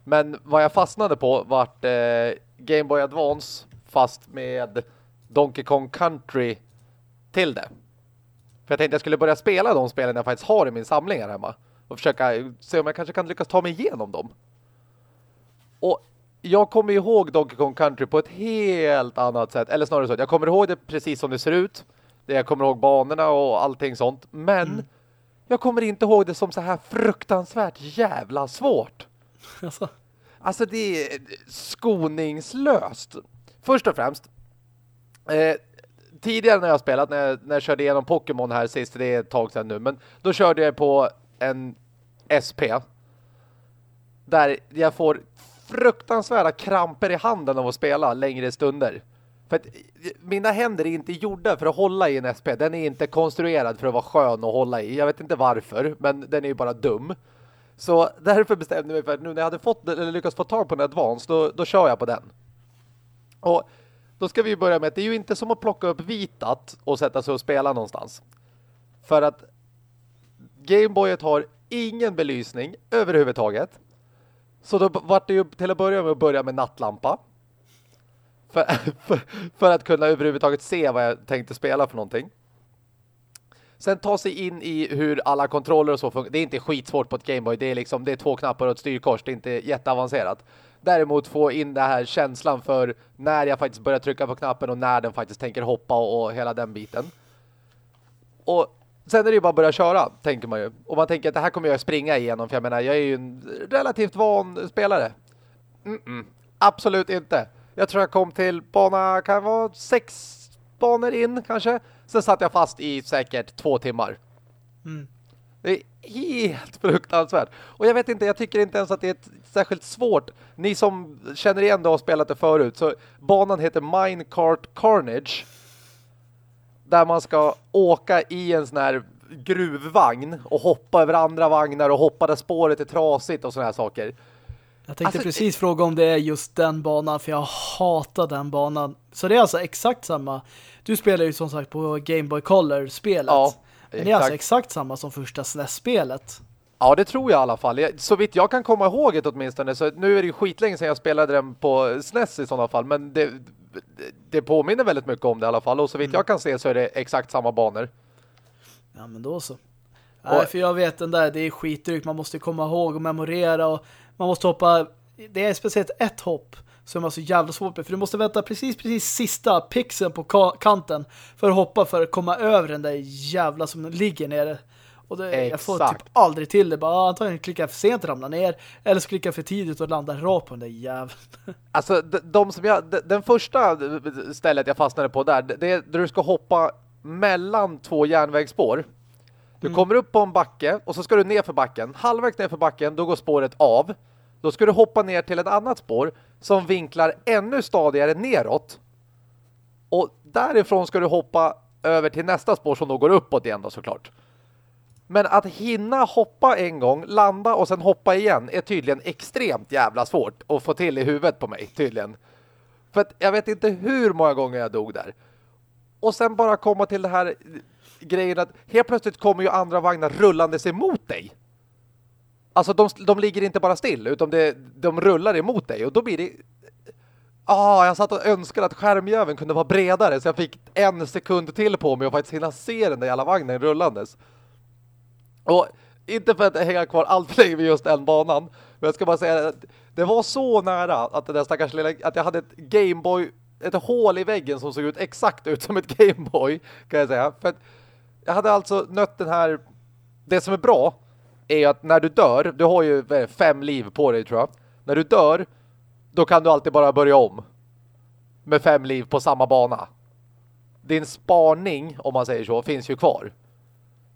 Men vad jag fastnade på var eh, Game Boy Advance fast med Donkey Kong Country till det. För jag tänkte jag skulle börja spela de spelen jag faktiskt har i min samling här hemma. Och försöka se om jag kanske kan lyckas ta mig igenom dem. Och jag kommer ihåg Donkey Kong Country på ett helt annat sätt. Eller snarare så, jag kommer ihåg det precis som det ser ut. Det jag kommer ihåg banorna och allting sånt. Men mm jag kommer inte ihåg det som så här fruktansvärt jävla svårt. Alltså. Alltså det är skoningslöst. Först och främst. Eh, tidigare när jag spelat, när jag, när jag körde igenom Pokémon här sist, det är ett tag sedan nu. Men då körde jag på en SP. Där jag får fruktansvärda kramper i handen av att spela längre stunder. För att eh, mina händer är inte gjorda för att hålla i en SP. Den är inte konstruerad för att vara skön att hålla i. Jag vet inte varför, men den är ju bara dum. Så därför bestämde jag mig för att nu när jag hade fått, eller lyckats få tag på en Advance, då, då kör jag på den. Och då ska vi börja med att det är ju inte som att plocka upp vitat och sätta sig och spela någonstans. För att Gameboyet har ingen belysning överhuvudtaget. Så då var det ju till att börja med att börja med nattlampa. För, för, för, att kunna överhuvudtaget se vad jag tänkte spela för någonting. Sen ta sig in i hur alla kontroller och så funkar. Det är inte skitsvårt på ett Gameboy. Det är liksom det är två knappar och ett styrkors. Det är inte jätteavancerat. Däremot få in den här känslan för när jag faktiskt börjar trycka på knappen och när den faktiskt tänker hoppa och, och hela den biten. Och sen är det ju bara att börja köra, tänker man ju. Och man tänker att det här kommer jag springa igenom, för jag menar, jag är ju en relativt van spelare. Mm -mm. Absolut inte. Jag tror jag kom till bana, kan vara sex banor in kanske. Sen satt jag fast i säkert två timmar. Mm. Det är helt fruktansvärt. Och jag vet inte, jag tycker inte ens att det är ett särskilt svårt. Ni som känner igen det och har spelat det förut. Så banan heter Minecart Carnage. Där man ska åka i en sån här gruvvagn och hoppa över andra vagnar och hoppa där spåret är trasigt och såna här saker. Jag tänkte alltså, precis fråga om det är just den banan för jag hatar den banan. Så det är alltså exakt samma. Du spelar ju som sagt på Game Boy Color-spelet. Ja, Men det är alltså exakt samma som första SNES-spelet. Ja, det tror jag i alla fall. Så vitt jag kan komma ihåg det åtminstone. Så nu är det ju skitlänge sedan jag spelade den på SNES i sådana fall. Men det, det påminner väldigt mycket om det i alla fall. Och så vitt mm. jag kan se så är det exakt samma banor. Ja, men då så. Nej, för jag vet den där, det är skitdrygt. Man måste komma ihåg och memorera och man måste hoppa. Det är speciellt ett hopp som är så jävla svårt med. För du måste vänta precis, precis sista pixeln på kanten för att hoppa för att komma över den där jävla som ligger nere. Och det, jag får typ aldrig till det. Bara antagligen klickar för sent ramla ner. Eller så klickar jag för tidigt och landar rakt på den där jäveln. Alltså, de, de som jag, den första stället jag fastnade på där, det är där du ska hoppa mellan två järnvägsspår. Du mm. kommer upp på en backe och så ska du ner för backen. Halvvägs ner för backen, då går spåret av. Då ska du hoppa ner till ett annat spår som vinklar ännu stadigare neråt. Och därifrån ska du hoppa över till nästa spår som då går uppåt igen då såklart. Men att hinna hoppa en gång, landa och sen hoppa igen är tydligen extremt jävla svårt att få till i huvudet på mig, tydligen. För att jag vet inte hur många gånger jag dog där. Och sen bara komma till det här grejen att helt plötsligt kommer ju andra vagnar rullandes emot dig. Alltså de, de ligger inte bara still utan det, de rullar emot dig och då blir det... Ah, jag satt och önskade att skärmjäveln kunde vara bredare så jag fick en sekund till på mig och faktiskt hinna se den där jävla vagnen rullandes. Och inte för att hänga kvar allt för vid just den banan. Men jag ska bara säga att det var så nära att, den stackars lilla, att jag hade ett Gameboy, ett hål i väggen som såg ut exakt ut som ett Gameboy kan jag säga. För att jag hade alltså nött den här, det som är bra är att när du dör, du har ju fem liv på dig tror jag. När du dör, då kan du alltid bara börja om. Med fem liv på samma bana. Din sparning, om man säger så, finns ju kvar.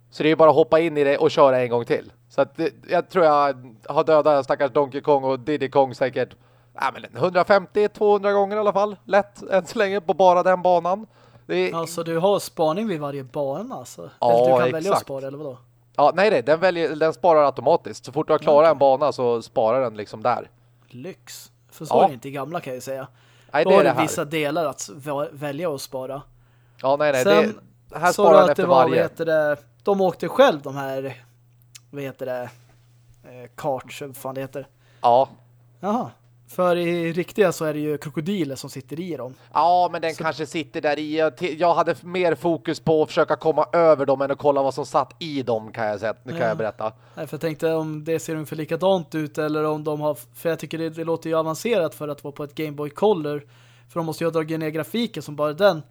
Så det är bara att hoppa in i det och köra en gång till. Så att jag tror jag har dödat stackars Donkey Kong och Diddy Kong säkert 150-200 gånger i alla fall. Lätt än så länge på bara den banan. Är... Alltså du har spaning vid varje bana alltså? Ja, eller du kan exakt. välja att spara eller vadå? Ja, nej, nej den, väljer, den sparar automatiskt. Så fort du har klarat en bana så sparar den liksom där. Lyx. För så ja. är det inte gamla kan jag säga. Nej, Då det är det har du vissa delar att välja att spara. Ja, nej, nej. Sen, det, här sparar den efter var, varje. Det, de åkte själv de här vad heter det eh, karts, vad fan det heter. Ja. Jaha. För i riktiga så är det ju krokodiler som sitter i dem. Ja, men den så... kanske sitter där i. Jag hade mer fokus på att försöka komma över dem än att kolla vad som satt i dem kan jag säga. Nu kan ja. jag berätta. Nej, för jag tänkte om det ser ungefär likadant ut eller om de har... För jag tycker det, det låter ju avancerat för att vara på ett Game Boy Color. För de måste ju ha dragit ner grafiken som bara den.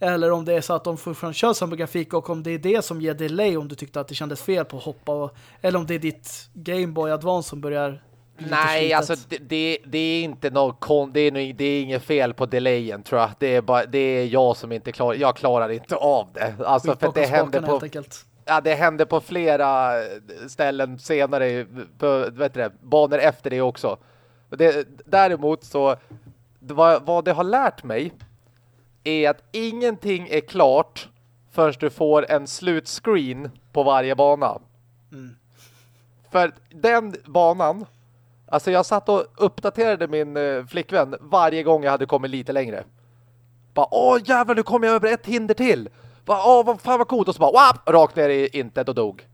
Eller om det är så att de fortfarande kör samma grafik och om det är det som ger delay om du tyckte att det kändes fel på att hoppa. Och, eller om det är ditt Game Boy Advance som börjar Nej, alltså det, det, det, är inte något kon, det är, det är inget fel på delayen tror jag. Det är bara det är jag som inte klarar jag klarar inte av det. Alltså för det händer på Ja, det hände på flera ställen senare på vet du, banor efter det också. Det, däremot så vad, vad det har lärt mig är att ingenting är klart förrän du får en slutscreen på varje bana. Mm. För den banan, alltså jag satt och uppdaterade min eh, flickvän varje gång jag hade kommit lite längre. Bara, åh jävlar, nu kommer jag över ett hinder till. Bara, åh, vad fan vad coolt. Och så bara, wap, rakt ner i intet och dog.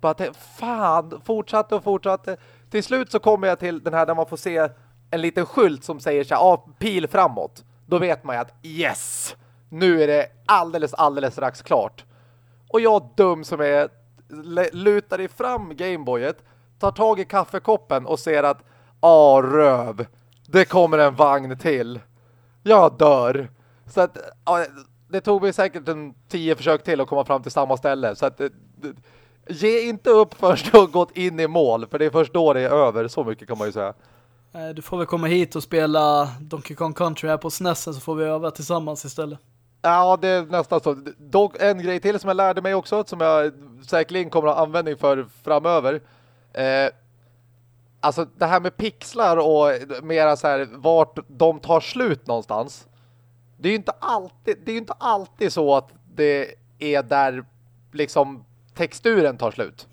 Bara, fan, fortsatte och fortsatte. Till slut så kommer jag till den här där man får se en liten skylt som säger så här, ah, pil framåt då vet man ju att yes, nu är det alldeles, alldeles strax klart. Och jag dum som är lutar i fram Gameboyet, tar tag i kaffekoppen och ser att ah, röv, det kommer en vagn till. Jag dör. Så att ja, det tog mig säkert en tio försök till att komma fram till samma ställe. Så att ge inte upp först har gått in i mål, för det är först då det är över. Så mycket kan man ju säga. Eh, du får väl komma hit och spela Donkey Kong Country här på SNES så får vi öva tillsammans istället. Ja, det är nästan så. Dock en grej till som jag lärde mig också som jag säkerligen kommer att ha användning för framöver. Eh, alltså det här med pixlar och mera så här vart de tar slut någonstans. Det är ju inte alltid, det är inte alltid så att det är där liksom texturen tar slut.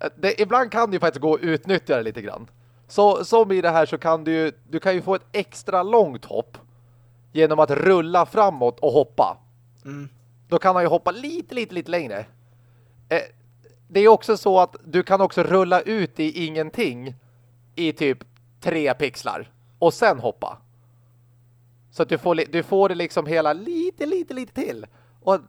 Eh, det, ibland kan det ju faktiskt gå att utnyttja det lite grann. Så som i det här så kan du ju, du kan ju få ett extra långt hopp genom att rulla framåt och hoppa. Mm. Då kan han ju hoppa lite, lite, lite längre. Eh, det är också så att du kan också rulla ut i ingenting i typ tre pixlar och sen hoppa. Så att du får, du får det liksom hela lite, lite, lite till. Och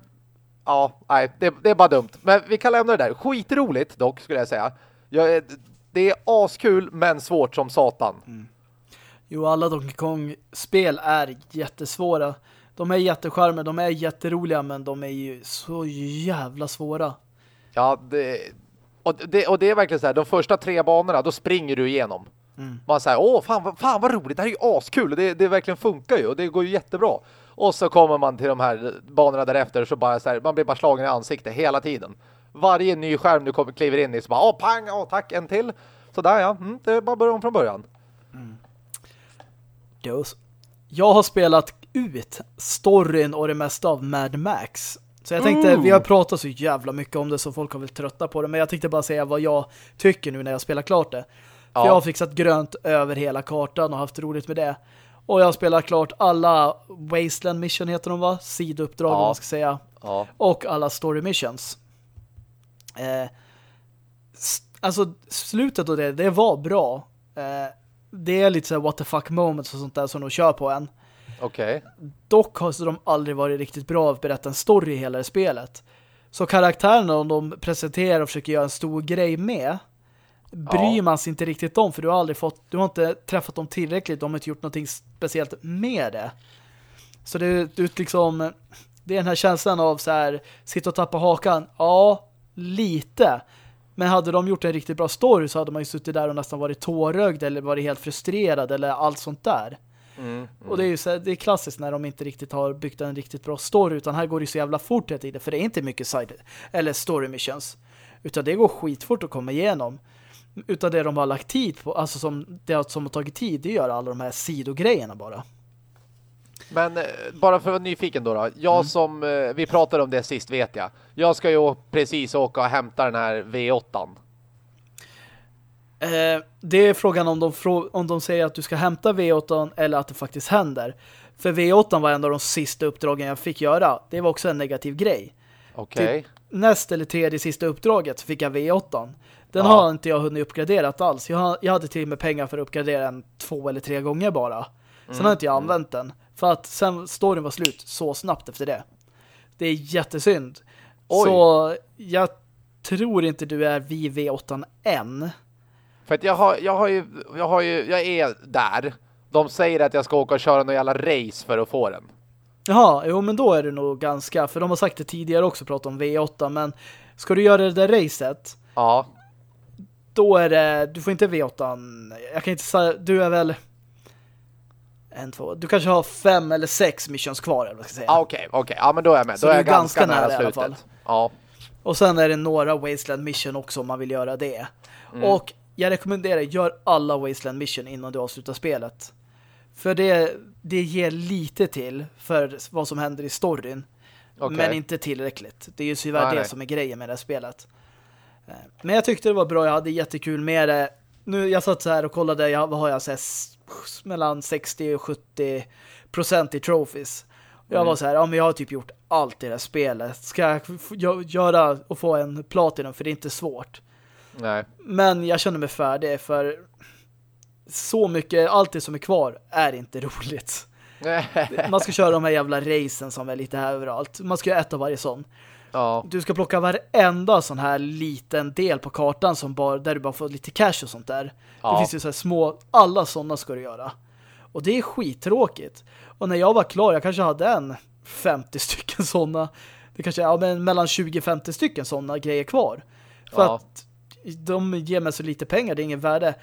ja, nej, det, det, är bara dumt. Men vi kan lämna det där. Skitroligt dock, skulle jag säga. Jag, det är askul, men svårt som satan. Mm. Jo, alla Donkey Kong-spel är jättesvåra. De är jätteskärmer, de är jätteroliga, men de är ju så jävla svåra. Ja, det, och, det, och det är verkligen så här, de första tre banorna, då springer du igenom. Mm. Man säger, åh fan, fan vad roligt, det här är ju askul. Det, det verkligen funkar ju och det går ju jättebra. Och så kommer man till de här banorna därefter så bara så här, man blir bara slagen i ansiktet hela tiden. Varje ny skärm du kommer, kliver in i så bara, åh pang, åh tack, en till. Så där ja, mm, det är bara börja om från början. Mm. Jag har spelat ut storyn och det mesta av Mad Max. Så jag tänkte, mm. vi har pratat så jävla mycket om det så folk har väl trötta på det. Men jag tänkte bara säga vad jag tycker nu när jag spelar klart det. För ja. jag har fixat grönt över hela kartan och haft roligt med det. Och jag har spelat klart alla Wasteland Mission heter de va? Sidouppdrag ja. man ska säga. Ja. Och alla Story Missions. Eh, alltså slutet av det, det var bra. Eh, det är lite så what the fuck moments och sånt där som de kör på en. Okej. Okay. Dock har de aldrig varit riktigt bra att berätta en story i hela det spelet. Så karaktärerna om de presenterar och försöker göra en stor grej med bryr ja. man sig inte riktigt om för du har aldrig fått, du har inte träffat dem tillräckligt, de har inte gjort någonting speciellt med det. Så det, det liksom det är den här känslan av så här sitta och tappa hakan. Ja, lite. Men hade de gjort en riktigt bra story så hade man ju suttit där och nästan varit tårögd eller varit helt frustrerad eller allt sånt där. Mm, mm. Och det är ju så, det är klassiskt när de inte riktigt har byggt en riktigt bra story utan här går det så jävla fort i det för det är inte mycket side eller story missions. Utan det går skitfort att komma igenom. Utan det de har lagt tid på, alltså som det som har tagit tid, det gör alla de här sidogrejerna bara. Men eh, bara för att vara nyfiken då, då. Jag mm. som, eh, vi pratade om det sist vet jag. Jag ska ju precis åka och hämta den här V8. Eh, det är frågan om de, om de säger att du ska hämta V8 eller att det faktiskt händer. För V8 var en av de sista uppdragen jag fick göra. Det var också en negativ grej. Okej. Okay. Näst eller tredje sista uppdraget fick jag V8. Den ja. har inte jag hunnit uppgradera alls. Jag, jag hade till och med pengar för att uppgradera den två eller tre gånger bara. Sen mm. har inte jag mm. använt den. För att sen storyn var slut så snabbt efter det. Det är jättesynd. Oj. Så jag tror inte du är vid V8 än. För att jag har, jag har ju, jag har ju, jag är där. De säger att jag ska åka och köra någon jävla race för att få den. Jaha, jo men då är det nog ganska, för de har sagt det tidigare också, pratat om V8, men ska du göra det där racet? Ja. Då är det, du får inte V8, jag kan inte säga, du är väl en, två, du kanske har fem eller sex missions kvar, eller vad ska jag säga. Okej, okay, okej, okay. ja men då är jag med. Så då är jag ganska, ganska nära, nära slutet. i alla fall. Ja. Och sen är det några Wasteland mission också om man vill göra det. Mm. Och jag rekommenderar, gör alla Wasteland mission innan du avslutar spelet. För det, det ger lite till för vad som händer i storyn. Okay. Men inte tillräckligt. Det är ju tyvärr ah, det nej. som är grejen med det här spelet. Eh, men jag tyckte det var bra. Jag hade jättekul med det. Nu, jag satt så här och kollade. Jag, vad har jag sett? Mellan 60 och 70 procent i trophies. Jag mm. var så här, ja men jag har typ gjort allt i det här spelet. Ska jag göra och få en platinum för det är inte svårt. Nej. Men jag känner mig färdig för så mycket, allt det som är kvar är inte roligt. Man ska köra de här jävla racen som är lite här överallt. Man ska göra ett av varje sån. Ja. Du ska plocka varenda sån här liten del på kartan som bara, där du bara får lite cash och sånt där. Ja. Det finns ju så här små, alla sådana ska du göra. Och det är skittråkigt. Och när jag var klar, jag kanske hade en 50 stycken sådana. Det kanske är ja, men mellan 20-50 stycken sådana grejer kvar. För ja. att de ger mig så lite pengar, det är ingen värde.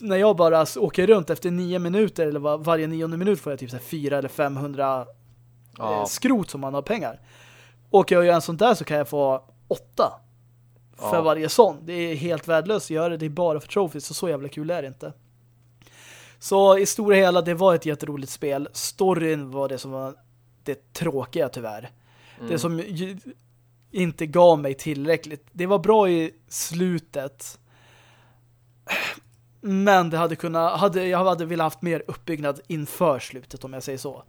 När jag bara åker runt efter nio minuter eller var, varje nionde minut får jag typ så här fyra eller 500 ja. eh, skrot som man har pengar. Åker jag gör en sån där så kan jag få åtta för ja. varje sån. Det är helt värdelöst att göra det. Det är bara för trophies så så jävla kul är det inte. Så i stora hela, det var ett jätteroligt spel. Storyn var det som var det tråkiga tyvärr. Mm. Det som inte gav mig tillräckligt. Det var bra i slutet. Men det hade kunnat, hade, jag hade velat haft mer uppbyggnad inför slutet om jag säger så.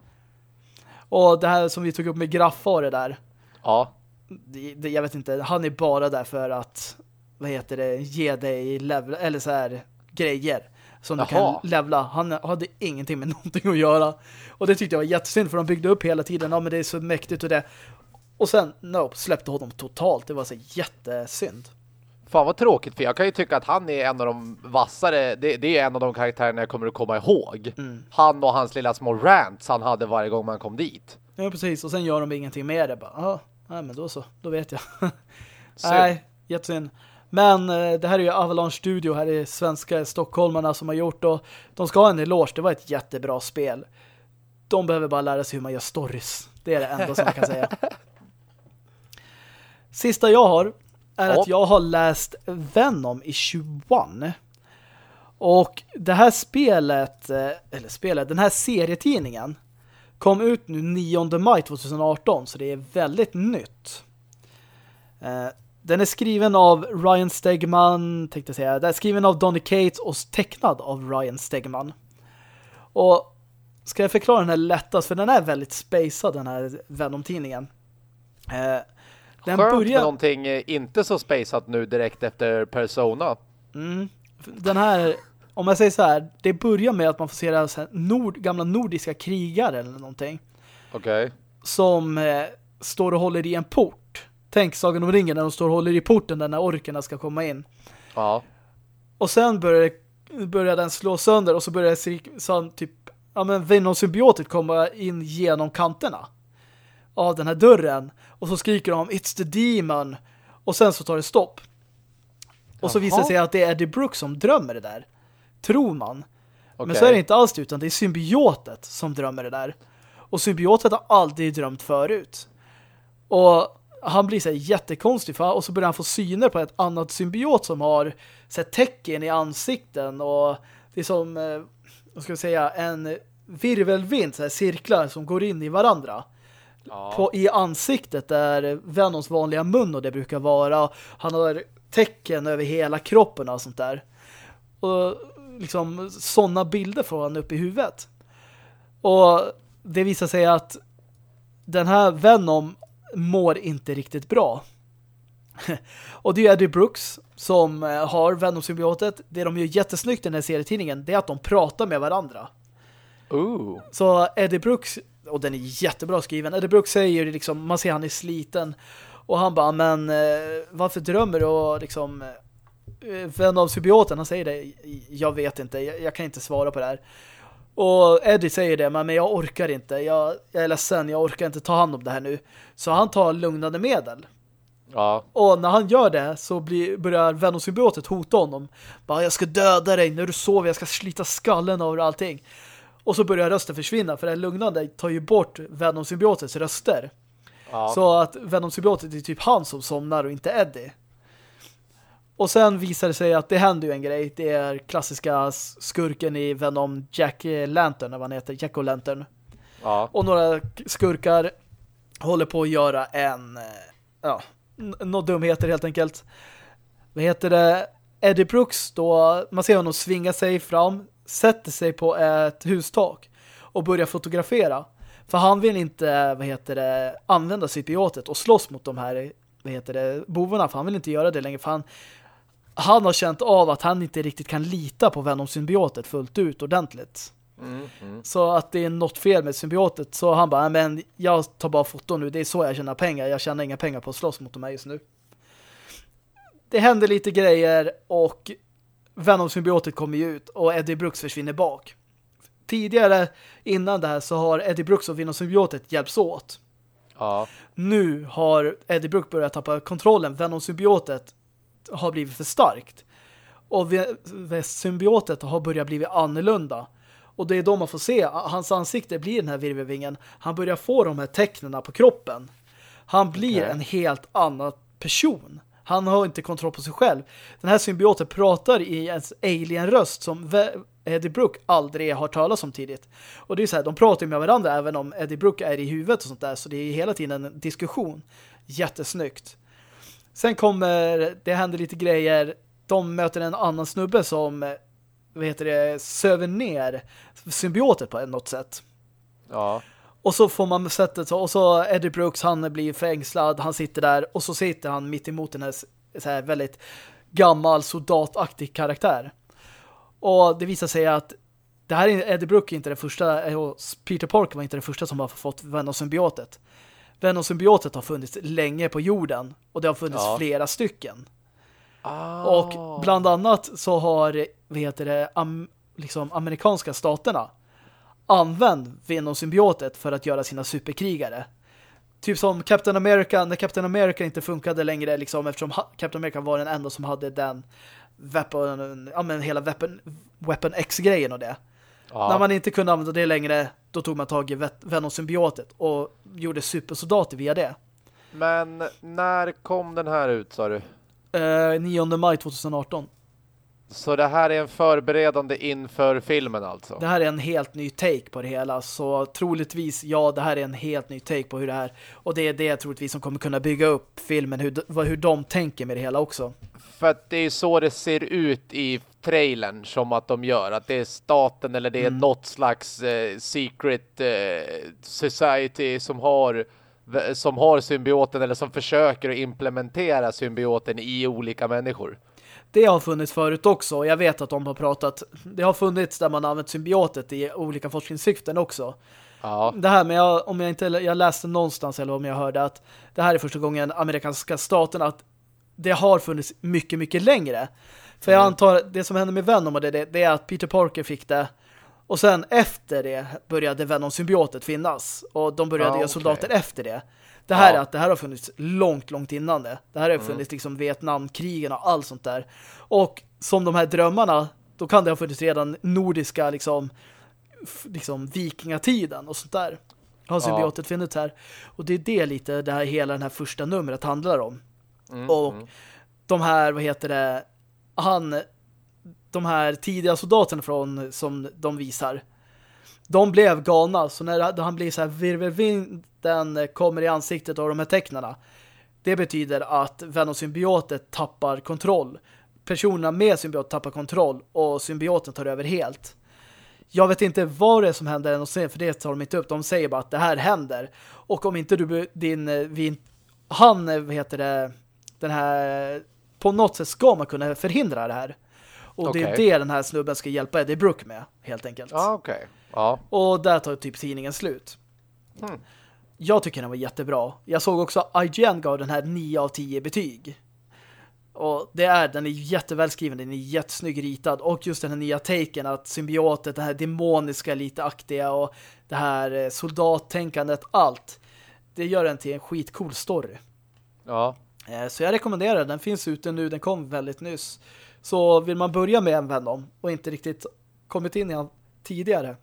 Och det här som vi tog upp med Graffa och det där. Ja. Det, det, jag vet inte, han är bara där för att vad heter det, ge dig level, eller så här grejer. som Jaha. du kan levla. Han hade ingenting med någonting att göra. Och det tyckte jag var jättesynd för de byggde upp hela tiden. Ja men det är så mäktigt och det. Och sen, nope, släppte honom totalt. Det var så jättesynd. Fan vad tråkigt, för jag kan ju tycka att han är en av de vassare, det, det är en av de karaktärerna jag kommer att komma ihåg. Mm. Han och hans lilla små rants han hade varje gång man kom dit. Ja, precis. Och sen gör de ingenting med det. Bara, ah, nej, men då så, då vet jag. nej, jättesynd. Men eh, det här är ju Avalanche Studio här i svenska stockholmarna som har gjort och de ska ha en eloge. Det var ett jättebra spel. De behöver bara lära sig hur man gör stories. Det är det enda som man kan säga. Sista jag har är ja. att jag har läst Venom i 21. Och det här spelet, eh, eller spelet, den här serietidningen kom ut nu 9 maj 2018 så det är väldigt nytt. Eh, den är skriven av Ryan Stegman, tänkte jag säga. Den är skriven av Donny Cates och tecknad av Ryan Stegman. Och ska jag förklara den här lättast, för den är väldigt spacad, den här Venom-tidningen. Eh, den Skönt börjar... med någonting eh, inte så spaceat nu direkt efter Persona. Mm. Den här, om jag säger så här, det börjar med att man får se det här nord, gamla nordiska krigare eller någonting. Okej. Okay. Som eh, står och håller i en port. Tänk Sagan om ringen när de står och håller i porten där när orkerna ska komma in. Ja. Och sen börjar, börjar den slå sönder och så börjar så, typ ja men Venom-symbiotet komma in genom kanterna av den här dörren. Och så skriker de It's the demon. Och sen så tar det stopp. Och så visar det sig att det är Eddie Brooks som drömmer det där. Tror man. Okay. Men så är det inte alls det utan det är symbiotet som drömmer det där. Och symbiotet har aldrig drömt förut. Och han blir så här jättekonstig för, och så börjar han få syner på ett annat symbiot som har så här, tecken i ansikten och det är som eh, vad ska jag säga, en virvelvind, så här, cirklar som går in i varandra ja. på, i ansiktet där Venoms vanliga mun och det brukar vara. Han har tecken över hela kroppen och sånt där. Och liksom sådana bilder får han upp i huvudet. Och det visar sig att den här Venom mår inte riktigt bra. och det är Eddie Brooks som eh, har Venom-symbiotet. Det de gör jättesnyggt i den här serietidningen det är att de pratar med varandra. Ooh. Så Eddie Brooks och den är jättebra skriven. Eddie Brooks säger liksom, man ser han är sliten och han bara, men eh, varför drömmer du och liksom eh, vän av symbioten, han säger det jag vet inte, jag, jag, kan inte svara på det här. Och Eddie säger det, men jag orkar inte, jag, jag är ledsen, jag orkar inte ta hand om det här nu. Så han tar lugnande medel. Ja. Och när han gör det så blir, börjar Venom-symbiotet hota honom. Bara, jag ska döda dig när du sover, jag ska slita skallen av allting. Och så börjar rösten försvinna för det lugnande tar ju bort Venom-symbiotets röster. Ja. Så att Venom-symbiotet är typ han som somnar och inte Eddie. Och sen visar det sig att det händer ju en grej. Det är klassiska skurken i Venom Jack Lantern, vad han heter, Jack Lantern. Ja. Och några skurkar håller på att göra en ja, några dumheter helt enkelt. Vad heter det? Eddie Brooks då, man ser honom svinga sig fram sätter sig på ett hustak och börjar fotografera. För han vill inte, vad heter det, använda symbiotet och slåss mot de här, vad heter det, bovarna. För han vill inte göra det längre. För han, han har känt av att han inte riktigt kan lita på Venom-symbiotet fullt ut ordentligt. Mm, mm. Så att det är något fel med symbiotet. Så han bara, men jag tar bara foton nu. Det är så jag tjänar pengar. Jag tjänar inga pengar på att slåss mot de här just nu. Det händer lite grejer och Venom-symbiotet kommer ju ut och Eddie Brooks försvinner bak. Tidigare, innan det här, så har Eddie Brooks och Venom-symbiotet hjälps åt. Ja. Nu har Eddie Brooks börjat tappa kontrollen. Venom-symbiotet har blivit för starkt. Och symbiotet har börjat bli annorlunda. Och det är då man får se, hans ansikte blir den här virvelvingen. Han börjar få de här tecknena på kroppen. Han blir okay. en helt annan person. Han har inte kontroll på sig själv. Den här symbioten pratar i en alien-röst som Eddie Brooke aldrig har talat om tidigt. Och det är så här, de pratar med varandra även om Eddie Brooke är i huvudet och sånt där. Så det är hela tiden en diskussion. Jättesnyggt. Sen kommer, det händer lite grejer. De möter en annan snubbe som, vad heter det, söver ner symbiotet på något sätt. Ja. Och så får man sättet och så Eddie Brooks, han blir fängslad, han sitter där och så sitter han mitt emot den här, så här väldigt gammal soldataktig karaktär. Och det visar sig att det här är Eddie Brooke inte det första och Peter Parker var inte det första som har fått Venom-symbiotet. Venom-symbiotet har funnits länge på jorden och det har funnits ja. flera stycken. Ah. Och bland annat så har vad heter det, am, liksom amerikanska staterna använt Venom-symbiotet för att göra sina superkrigare. Typ som Captain America, när Captain America inte funkade längre liksom, eftersom Captain America var den enda som hade den weapon, ja men hela weapon, weapon X-grejen och det. Ja. När man inte kunde använda det längre, då tog man tag i Venom-symbiotet och gjorde supersoldater via det. Men när kom den här ut, sa du? Eh, 9 maj 2018. Så det här är en förberedande inför filmen alltså? Det här är en helt ny take på det hela. Så troligtvis, ja, det här är en helt ny take på hur det är. Och det är det troligtvis som kommer kunna bygga upp filmen, hur, hur de tänker med det hela också. För att det är så det ser ut i trailern som att de gör. Att det är staten eller det är mm. något slags eh, secret eh, society som har som har symbioten eller som försöker att implementera symbioten i olika människor. Det har funnits förut också. Jag vet att de har pratat. Det har funnits där man har använt symbiotet i olika forskningssyften också. Ja. Det här med, om jag inte jag läste någonstans eller om jag hörde att det här är första gången amerikanska staten att det har funnits mycket, mycket längre. För jag mm. antar, det som hände med Venom och det, det, det är att Peter Parker fick det och sen efter det började Venom-symbiotet finnas. Och de började ah, göra soldater efter det. Det här ja. är att det här har funnits långt, långt innan det. Det här har mm. funnits liksom Vietnamkrigen och allt sånt där. Och som de här drömmarna, då kan det ha funnits redan nordiska liksom, liksom vikingatiden och sånt där. Har symbiotet ja. funnits här. Och det är det lite det här hela den här första numret handlar om. Mm, och mm. de här, vad heter det, han de här tidiga soldaterna från som de visar de blev galna så när han blir så här virvelvinden kommer i ansiktet av de här tecknarna det betyder att Venom-symbiotet tappar kontroll. Personerna med symbiot tappar kontroll och symbioten tar över helt. Jag vet inte vad det är som händer för det tar de inte upp. De säger bara att det här händer. Och om inte du din vi, han heter det den här på något sätt ska man kunna förhindra det här. Och okay. det är det den här snubben ska hjälpa Eddie Brooke med, helt enkelt. Okej. Okay. Ja. Och där tar typ tidningen slut. Hmm. Jag tycker den var jättebra. Jag såg också IGN gav den här 9 av 10 betyg. Och det är, den är jättevälskriven, den är jättesnygg ritad. Och just den här nya taken att symbiotet, det här demoniska, lite aktiga och det här eh, soldattänkandet, allt. Det gör den till en skitcool story. Ja. Eh, så jag rekommenderar den. Den finns ute nu, den kom väldigt nyss. Så vill man börja med en Venom och inte riktigt kommit in i han tidigare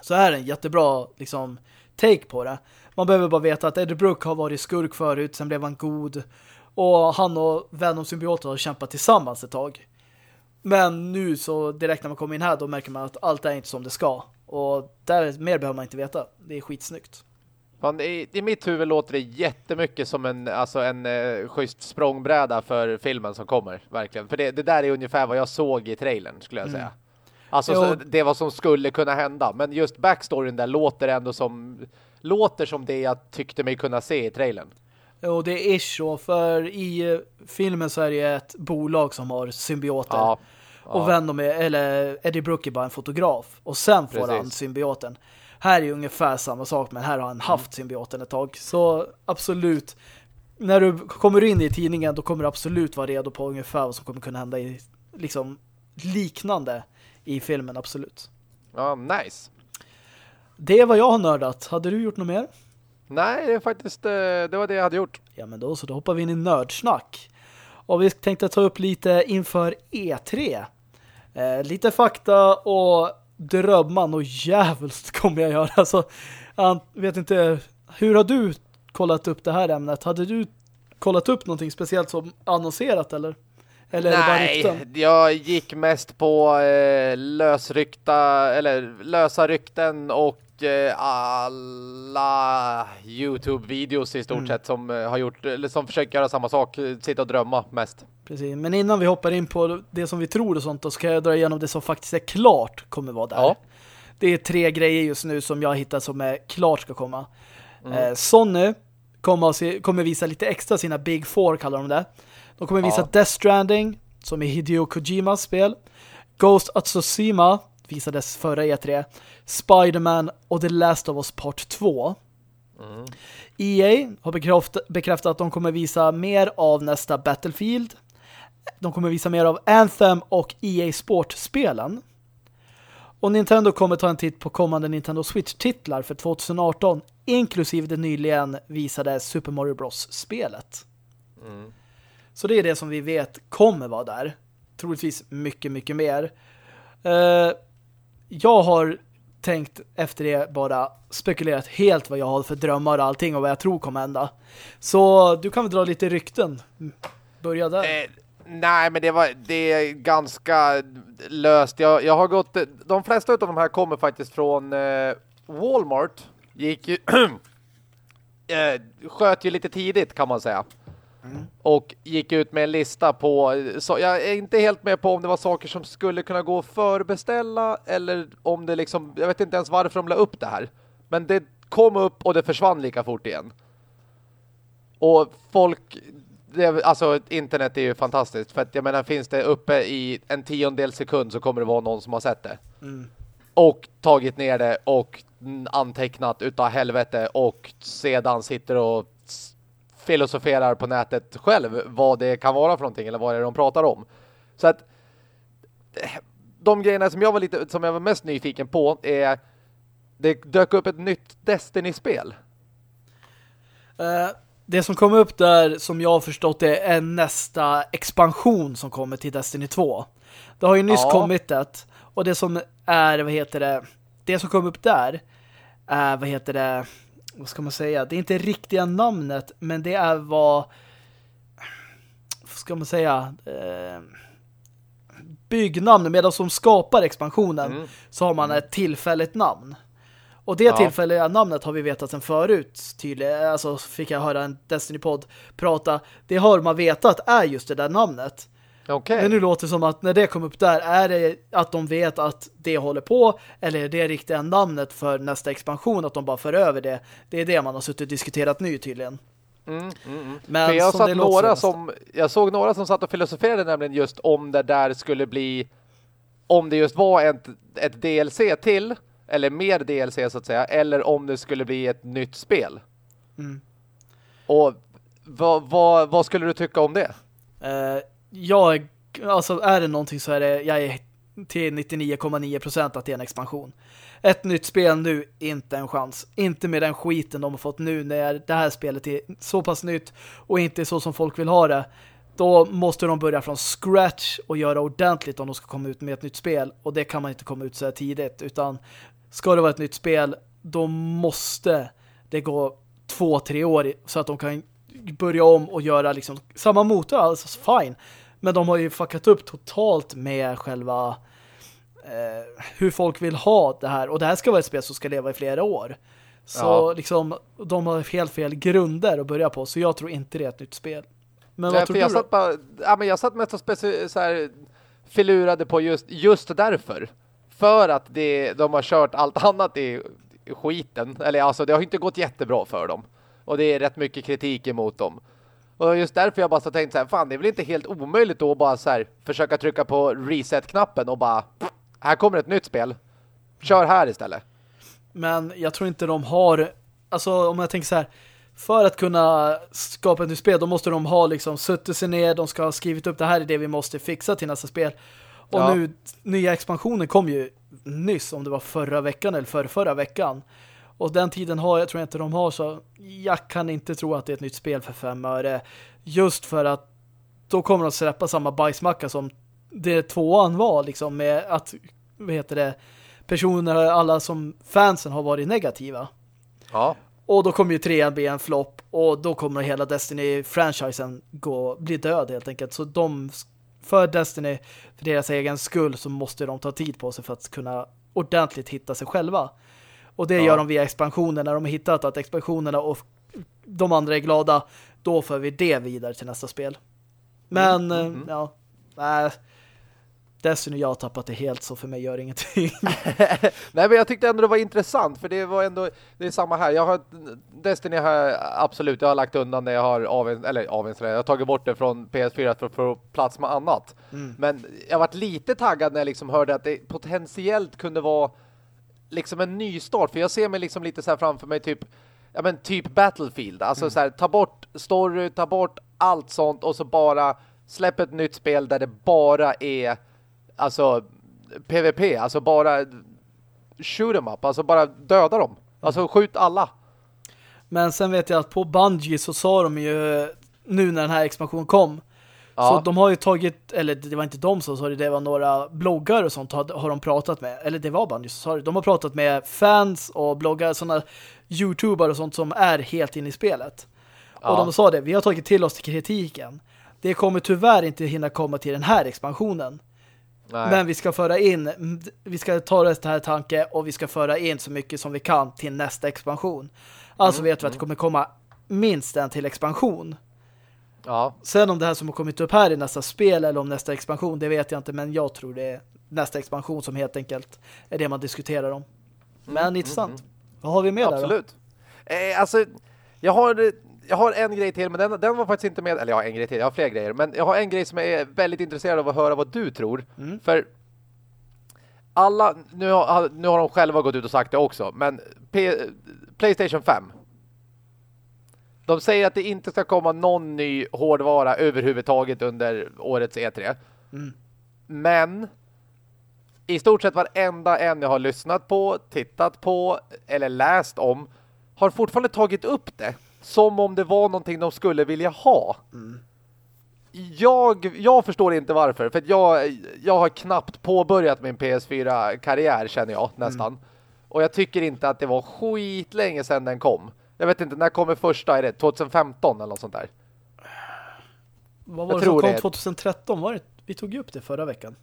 så är det en jättebra liksom, take på det. Man behöver bara veta att Eddie Brooke har varit skurk förut, sen blev han god. Och han och Venom-symbioten har kämpat tillsammans ett tag. Men nu så direkt när man kommer in här då märker man att allt är inte som det ska. Och där mer behöver man inte veta. Det är skitsnyggt. Fan, i, I mitt huvud låter det jättemycket som en, alltså en eh, schysst språngbräda för filmen som kommer, verkligen. För det, det där är ungefär vad jag såg i trailern, skulle jag mm. säga. Alltså så, det vad som skulle kunna hända. Men just backstoryn där låter ändå som låter som det jag tyckte mig kunna se i trailern. Jo, det är ish så. För i eh, filmen så är det ett bolag som har symbioter. Ja, och ja. Venom är, eller Eddie Brooke är bara en fotograf. Och sen får Precis. han symbioten. Här är ungefär samma sak, men här har han mm. haft symbioten ett tag. Så absolut, när du kommer in i tidningen då kommer du absolut vara redo på ungefär vad som kommer kunna hända i liksom liknande i filmen, absolut. Ja, nice. Det är vad jag har nördat. Hade du gjort något mer? Nej, det är faktiskt eh, det var det jag hade gjort. Ja, men då så då hoppar vi in i nördsnack. Och vi tänkte ta upp lite inför E3. Eh, lite fakta och drömman och jävligt kommer jag göra. Alltså, jag vet inte, hur har du kollat upp det här ämnet? Hade du kollat upp någonting speciellt som annonserat eller? Eller Nej, jag gick mest på eh, lösrykta eller lösa rykten och alla Youtube-videos i stort mm. sett som eh, har gjort eller som försöker göra samma sak, sitta och drömma mest. Precis, men innan vi hoppar in på det som vi tror och sånt, då ska jag dra igenom det som faktiskt är klart kommer vara där. Ja. Det är tre grejer just nu som jag hittat som är klart ska komma. Mm. Eh, Sony kommer, se, kommer visa lite extra sina Big Four kallar de det. De kommer visa ja. Death Stranding som är Hideo Kojimas spel. Ghost of Tsushima visades förra E3. Spider-Man och The Last of Us Part 2. Mm. EA har bekräftat, bekräftat att de kommer visa mer av nästa Battlefield. De kommer visa mer av Anthem och EA Sport-spelen. Och Nintendo kommer ta en titt på kommande Nintendo Switch-titlar för 2018, inklusive det nyligen visade Super Mario Bros-spelet. Mm. Så det är det som vi vet kommer vara där. Troligtvis mycket, mycket mer. Uh, jag har tänkt efter det bara spekulerat helt vad jag har för drömmar och allting och vad jag tror kommer hända. Så du kan väl dra lite rykten. Börja där. Eh, nej, men det var det är ganska löst. Jag, jag har gått de flesta av de här kommer faktiskt från eh, Walmart. Gick ju eh, sköt ju lite tidigt kan man säga. Mm. Och gick ut med en lista på, så jag är inte helt med på om det var saker som skulle kunna gå att förbeställa eller om det liksom, jag vet inte ens varför de la upp det här. Men det kom upp och det försvann lika fort igen. Och folk, det, alltså internet är ju fantastiskt för att jag menar finns det uppe i en tiondel sekund så kommer det vara någon som har sett det. Mm. Och tagit ner det och antecknat utav helvete och sedan sitter och filosoferar på nätet själv vad det kan vara för någonting eller vad det är de pratar om. Så att de grejerna som jag var lite som jag var mest nyfiken på är det dök upp ett nytt Destiny-spel. Uh, det som kom upp där som jag har förstått det är nästa expansion som kommer till Destiny 2. Det har ju nyss ja. kommit ett och det som är, vad heter det det som kom upp där är, vad heter det vad ska man säga? Det är inte riktiga namnet, men det är vad vad ska man säga eh, byggnamn, medan som skapar expansionen mm. så har man ett tillfälligt namn. Och det ja. tillfälliga namnet har vi vetat sedan förut tydligt. Alltså fick jag höra en Destiny-podd prata. Det har man vetat är just det där namnet. Okay. Men nu låter det som att när det kom upp där är det att de vet att det håller på eller är det riktiga namnet för nästa expansion att de bara för över det. Det är det man har suttit och diskuterat nu tydligen. Mm, mm, mm. Men jag, satt några som, jag såg några som satt och filosoferade nämligen just om det där skulle bli om det just var ett, ett DLC till eller mer DLC så att säga eller om det skulle bli ett nytt spel. Mm. Och vad, vad, vad skulle du tycka om det? Uh, jag, alltså är det någonting så är det, jag är till 99,9% att det är en expansion. Ett nytt spel nu, inte en chans. Inte med den skiten de har fått nu när det här spelet är så pass nytt och inte så som folk vill ha det. Då måste de börja från scratch och göra ordentligt om de ska komma ut med ett nytt spel. Och det kan man inte komma ut så här tidigt. Utan ska det vara ett nytt spel, då måste det gå två, tre år så att de kan börja om och göra liksom samma motor, alltså fine. Men de har ju fuckat upp totalt med själva eh, hur folk vill ha det här. Och det här ska vara ett spel som ska leva i flera år. Så ja. liksom, de har helt fel grunder att börja på. Så jag tror inte det är ett nytt spel. Men Nej, vad tror jag du? Satt bara, ja, men jag satt mest och så här, filurade på just, just därför. För att det, de har kört allt annat i skiten. Eller alltså, det har inte gått jättebra för dem. Och det är rätt mycket kritik emot dem. Och just därför jag bara så tänkt så här, fan det är väl inte helt omöjligt då att bara så här, försöka trycka på reset-knappen och bara, här kommer ett nytt spel. Kör här istället. Men jag tror inte de har, alltså om jag tänker så här, för att kunna skapa ett nytt spel, då måste de ha liksom suttit sig ner, de ska ha skrivit upp det här är det vi måste fixa till nästa spel. Och ja. nu, nya expansionen kom ju nyss, om det var förra veckan eller för förra veckan. Och den tiden har jag tror jag inte de har så jag kan inte tro att det är ett nytt spel för fem öre. Just för att då kommer de släppa samma bajsmacka som det tvåan var liksom med att vad heter det personer, alla som fansen har varit negativa. Ja. Och då kommer ju trean bli en flopp och då kommer hela Destiny-franchisen gå bli död helt enkelt. Så de för Destiny, för deras egen skull så måste de ta tid på sig för att kunna ordentligt hitta sig själva. Och det ja. gör de via expansionen. När de har hittat att expansionerna och de andra är glada, då för vi det vidare till nästa spel. Men, mm, mm, mm. ja. Äh, Destiny jag har tappat det helt så för mig gör ingenting. Nej men jag tyckte ändå det var intressant för det var ändå det är samma här. Jag har Destiny har absolut jag har lagt undan det jag har av eller avinstallerat. Jag har tagit bort det från PS4 för att få plats med annat. Mm. Men jag varit lite taggad när jag liksom hörde att det potentiellt kunde vara liksom en ny start för jag ser mig liksom lite så här framför mig typ ja men typ Battlefield. Alltså mm. så här ta bort story, ta bort allt sånt och så bara släpp ett nytt spel där det bara är alltså PVP, alltså bara shoot them up, alltså bara döda dem. Alltså skjut alla. Men sen vet jag att på Bungie så sa de ju nu när den här expansionen kom ja. så de har ju tagit, eller det var inte de som sa det, det var några bloggar och sånt har, har de pratat med, eller det var som sa det, de har pratat med fans och bloggar, sådana youtuber och sånt som är helt inne i spelet. Ja. Och de sa det, vi har tagit till oss till kritiken. Det kommer tyvärr inte hinna komma till den här expansionen. Nej. Men vi ska föra in, vi ska ta det här tanke och vi ska föra in så mycket som vi kan till nästa expansion. Alltså mm, vet vi att det mm. kommer komma minst en till expansion. Ja. Sen om det här som har kommit upp här i nästa spel eller om nästa expansion, det vet jag inte. Men jag tror det är nästa expansion som helt enkelt är det man diskuterar om. Men mm, intressant. Mm, Vad har vi med Absolut. där Absolut. Eh, alltså, jag har jag har en grej till, men den, den var faktiskt inte med. Eller jag har en grej till, jag har fler grejer. Men jag har en grej som jag är väldigt intresserad av att höra vad du tror. Mm. För alla, nu har, nu har de själva gått ut och sagt det också, men P, Playstation 5. De säger att det inte ska komma någon ny hårdvara överhuvudtaget under årets E3. Mm. Men i stort sett varenda en jag har lyssnat på, tittat på eller läst om har fortfarande tagit upp det som om det var någonting de skulle vilja ha. Mm. Jag, jag förstår inte varför. För jag, jag har knappt påbörjat min PS4-karriär känner jag nästan. Mm. Och jag tycker inte att det var skit länge sedan den kom. Jag vet inte, när kommer första? Är det 2015 eller något sånt där? Vad var jag det som kom 2013? Var det, vi tog ju upp det förra veckan.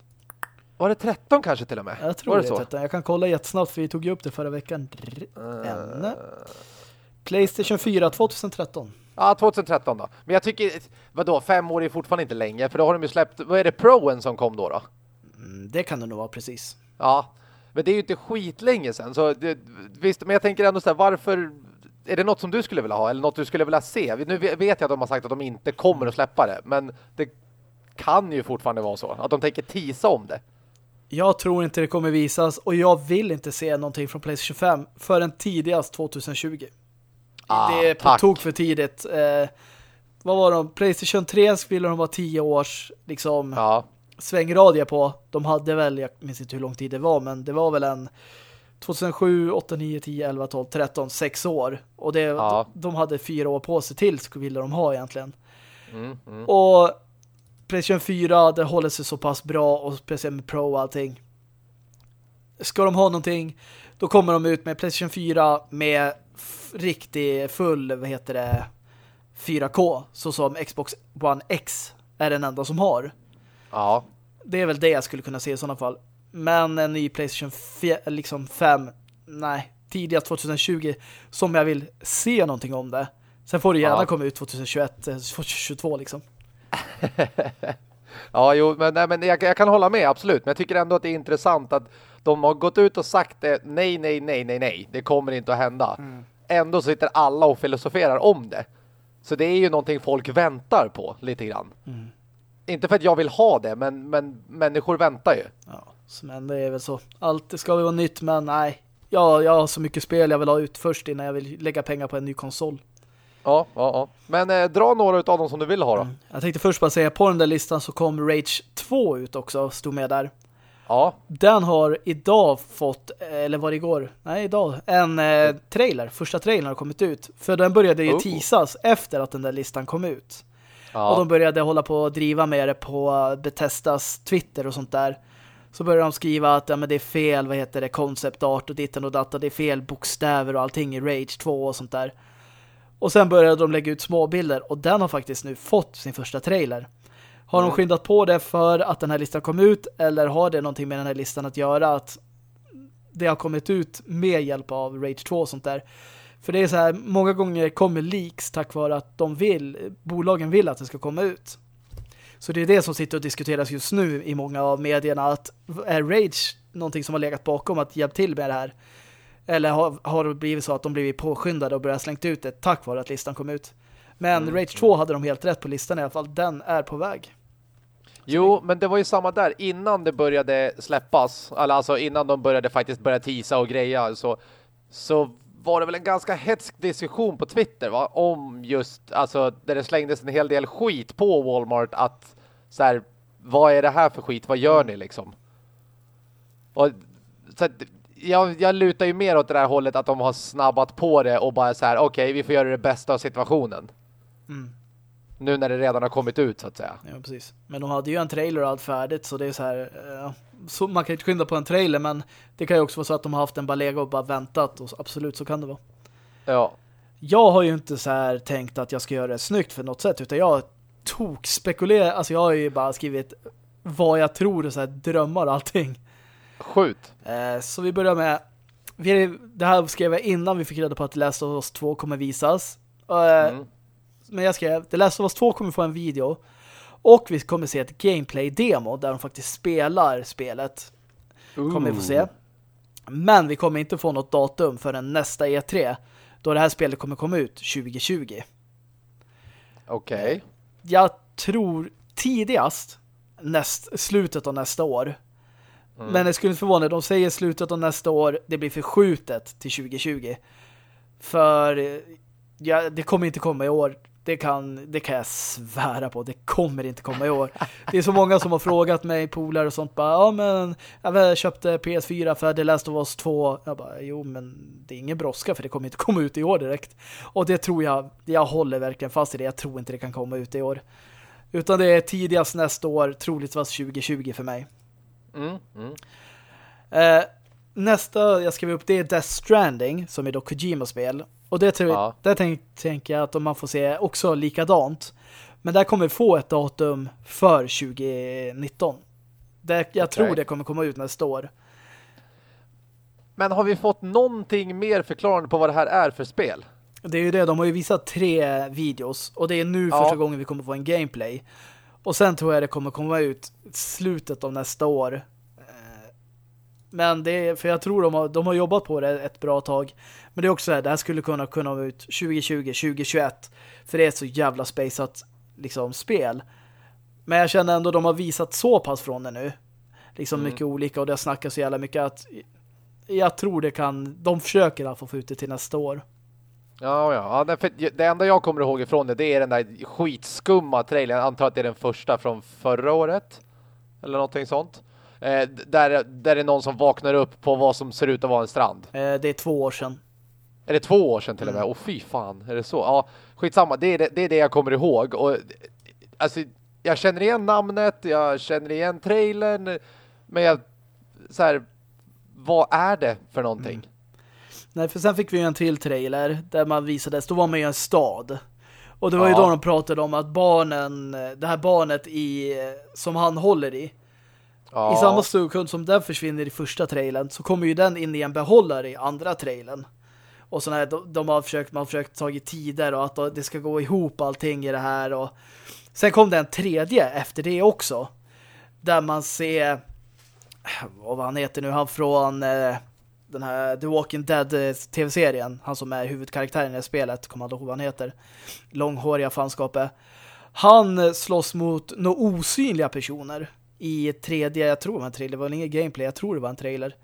Var det 13 kanske till och med? Jag tror var det, det är 13. Jag kan kolla jättesnabbt för vi tog ju upp det förra veckan. Uh... Playstation 4 2013. Ja, 2013 då. Men jag tycker, vadå, fem år är fortfarande inte länge. För då har de ju släppt, vad är det, Proen som kom då då? Mm, det kan det nog vara, precis. Ja, men det är ju inte skitlänge sedan. Så det, visst, men jag tänker ändå så här, varför... Är det något som du skulle vilja ha? Eller något du skulle vilja se? Nu vet jag att de har sagt att de inte kommer att släppa det. Men det kan ju fortfarande vara så. Att de tänker tisa om det. Jag tror inte det kommer visas. Och jag vill inte se någonting från Playstation 5 förrän tidigast 2020. Ah, det är på tack. tok för tidigt. Eh, vad var de? Playstation 3 ville de vara 10 års liksom ja. svängradie på. De hade väl, jag minns inte hur lång tid det var, men det var väl en 2007, 8, 9, 10, 11, 12, 13, 6 år. Och det, ja. de hade fyra år på sig till skulle ville de ha egentligen. Mm, mm. Och Playstation 4, det håller sig så pass bra och speciellt Pro och allting. Ska de ha någonting, då kommer de ut med Playstation 4 med riktig full, vad heter det 4K, så som Xbox One X är den enda som har. Ja. Det är väl det jag skulle kunna se i sådana fall. Men en ny Playstation 5, liksom 5, nej, tidigast 2020 som jag vill se någonting om det. Sen får det gärna ja. komma ut 2021, 2022 eh, liksom. ja, jo, men, nej, men jag, jag, kan hålla med, absolut. Men jag tycker ändå att det är intressant att de har gått ut och sagt det, nej, nej, nej, nej, nej. Det kommer inte att hända. Mm ändå sitter alla och filosoferar om det. Så det är ju någonting folk väntar på lite grann. Mm. Inte för att jag vill ha det, men, men människor väntar ju. Ja, men det är väl så. Allt ska väl vara nytt, men nej. Ja, jag har så mycket spel jag vill ha ut först innan jag vill lägga pengar på en ny konsol. Ja, ja, ja. Men eh, dra några av dem som du vill ha då. Mm. Jag tänkte först bara säga, på den där listan så kom Rage 2 ut också, stod med där. Ja. Den har idag fått, eller var det igår? Nej, idag. En eh, trailer. Första trailern har kommit ut. För den började ju oh. teasas efter att den där listan kom ut. Ja. Och de började hålla på att driva med det på Bethesdas Twitter och sånt där. Så började de skriva att ja, men det är fel, vad heter det, concept art och ditten och data. Det är fel bokstäver och allting i Rage 2 och sånt där. Och sen började de lägga ut småbilder och den har faktiskt nu fått sin första trailer. Har de skyndat på det för att den här listan kom ut eller har det någonting med den här listan att göra att det har kommit ut med hjälp av Rage 2 och sånt där. För det är så här, många gånger kommer leaks tack vare att de vill, bolagen vill att det ska komma ut. Så det är det som sitter och diskuteras just nu i många av medierna att är Rage någonting som har legat bakom att hjälpa till med det här? Eller har, har det blivit så att de blivit påskyndade och börjat slängt ut det tack vare att listan kom ut? Men mm. Rage 2 hade de helt rätt på listan i alla fall. Den är på väg. Jo, men det var ju samma där. Innan det började släppas, alltså innan de började faktiskt börja tisa och greja, så, så var det väl en ganska hetsk diskussion på Twitter va? om just, alltså där det slängdes en hel del skit på Walmart att så här, vad är det här för skit? Vad gör ni liksom? Och så att, jag, jag lutar ju mer åt det där hållet att de har snabbat på det och bara så här, okej, okay, vi får göra det bästa av situationen. Mm. Nu när det redan har kommit ut så att säga. Ja, precis. Men de hade ju en trailer och allt färdigt så det är så här, uh, så man kan inte skynda på en trailer men det kan ju också vara så att de har haft en balega och bara väntat och absolut så kan det vara. Ja. Jag har ju inte så här tänkt att jag ska göra det snyggt för något sätt utan jag tok spekulerar, alltså jag har ju bara skrivit vad jag tror och så här drömmar och allting. Skjut. Eh, så vi börjar med det här skrev jag innan vi fick reda på att Last of Us 2 kommer visas. Eh, mm. Men jag skrev, The Last of Us 2 kommer få en video och vi kommer se ett gameplay-demo där de faktiskt spelar spelet. Ooh. Kommer vi få se. Men vi kommer inte få något datum förrän nästa E3 då det här spelet kommer komma ut 2020. Okej. Okay. Jag tror tidigast näst, slutet av nästa år. Mm. Men det skulle inte förvåna, de säger slutet av nästa år, det blir förskjutet till 2020. För ja, det kommer inte komma i år. Det kan, det kan jag svära på. Det kommer inte komma i år. Det är så många som har frågat mig, polare och sånt. Bara, ja men jag köpte PS4 för The Last of Us 2. Jag bara, jo men det är ingen brådska för det kommer inte komma ut i år direkt. Och det tror jag, jag håller verkligen fast i det. Jag tror inte det kan komma ut i år. Utan det är tidigast nästa år, troligtvis 2020 för mig. Mm, mm. Eh, nästa jag skrev upp det är Death Stranding som är då Kojima-spel. Och det tror ja. där tänker tänk jag att om man får se också likadant. Men där kommer vi få ett datum för 2019. Det, jag okay. tror det kommer komma ut nästa år. Men har vi fått någonting mer förklarande på vad det här är för spel? Det är ju det, de har ju visat tre videos och det är nu ja. första gången vi kommer få en gameplay. Och sen tror jag det kommer komma ut slutet av nästa år men det är, för jag tror de har, de har jobbat på det ett bra tag. Men det är också så här, det här skulle kunna kunna vara ut 2020, 2021. För det är ett så jävla spaceat liksom, spel. Men jag känner ändå att de har visat så pass från det nu. Liksom mm. mycket olika och det snackar så jävla mycket att jag tror det kan, de försöker i alla fall få ut det till nästa år. Ja, ja. Det, det enda jag kommer ihåg ifrån det, det är den där skitskumma trailern. Jag antar att det är den första från förra året. Eller någonting sånt. Eh, där, där är någon som vaknar upp på vad som ser ut att vara en strand. Eh, det är två år sedan. Är det två år sedan till och med? Mm. Och fy fan, är det så? Ja, skitsamma. Det är det, det är det jag kommer ihåg. Och, alltså, jag känner igen namnet, jag känner igen trailern, men jag, så här, vad är det för någonting? Mm. Nej, för sen fick vi ju en till trailer där man visades, då var man i en stad. Och det var ja. ju då de pratade om att barnen, det här barnet i, som han håller i, Ja. I samma sekund som den försvinner i första trailern så kommer ju den in i en behållare i andra trailern. Och sådana här, de, de, har försökt, man har försökt tagit tider och att det ska gå ihop allting i det här. Och sen kom det en tredje efter det också. Där man ser vad han heter nu, han från eh, den här The Walking Dead eh, tv-serien, han som är huvudkaraktären i spelet, kommer jag ihåg vad han heter. Långhåriga fanskapet. Han eh, slåss mot några osynliga personer i tredje, jag tror det var en trailer, det var ingen gameplay, jag tror det var en trailer.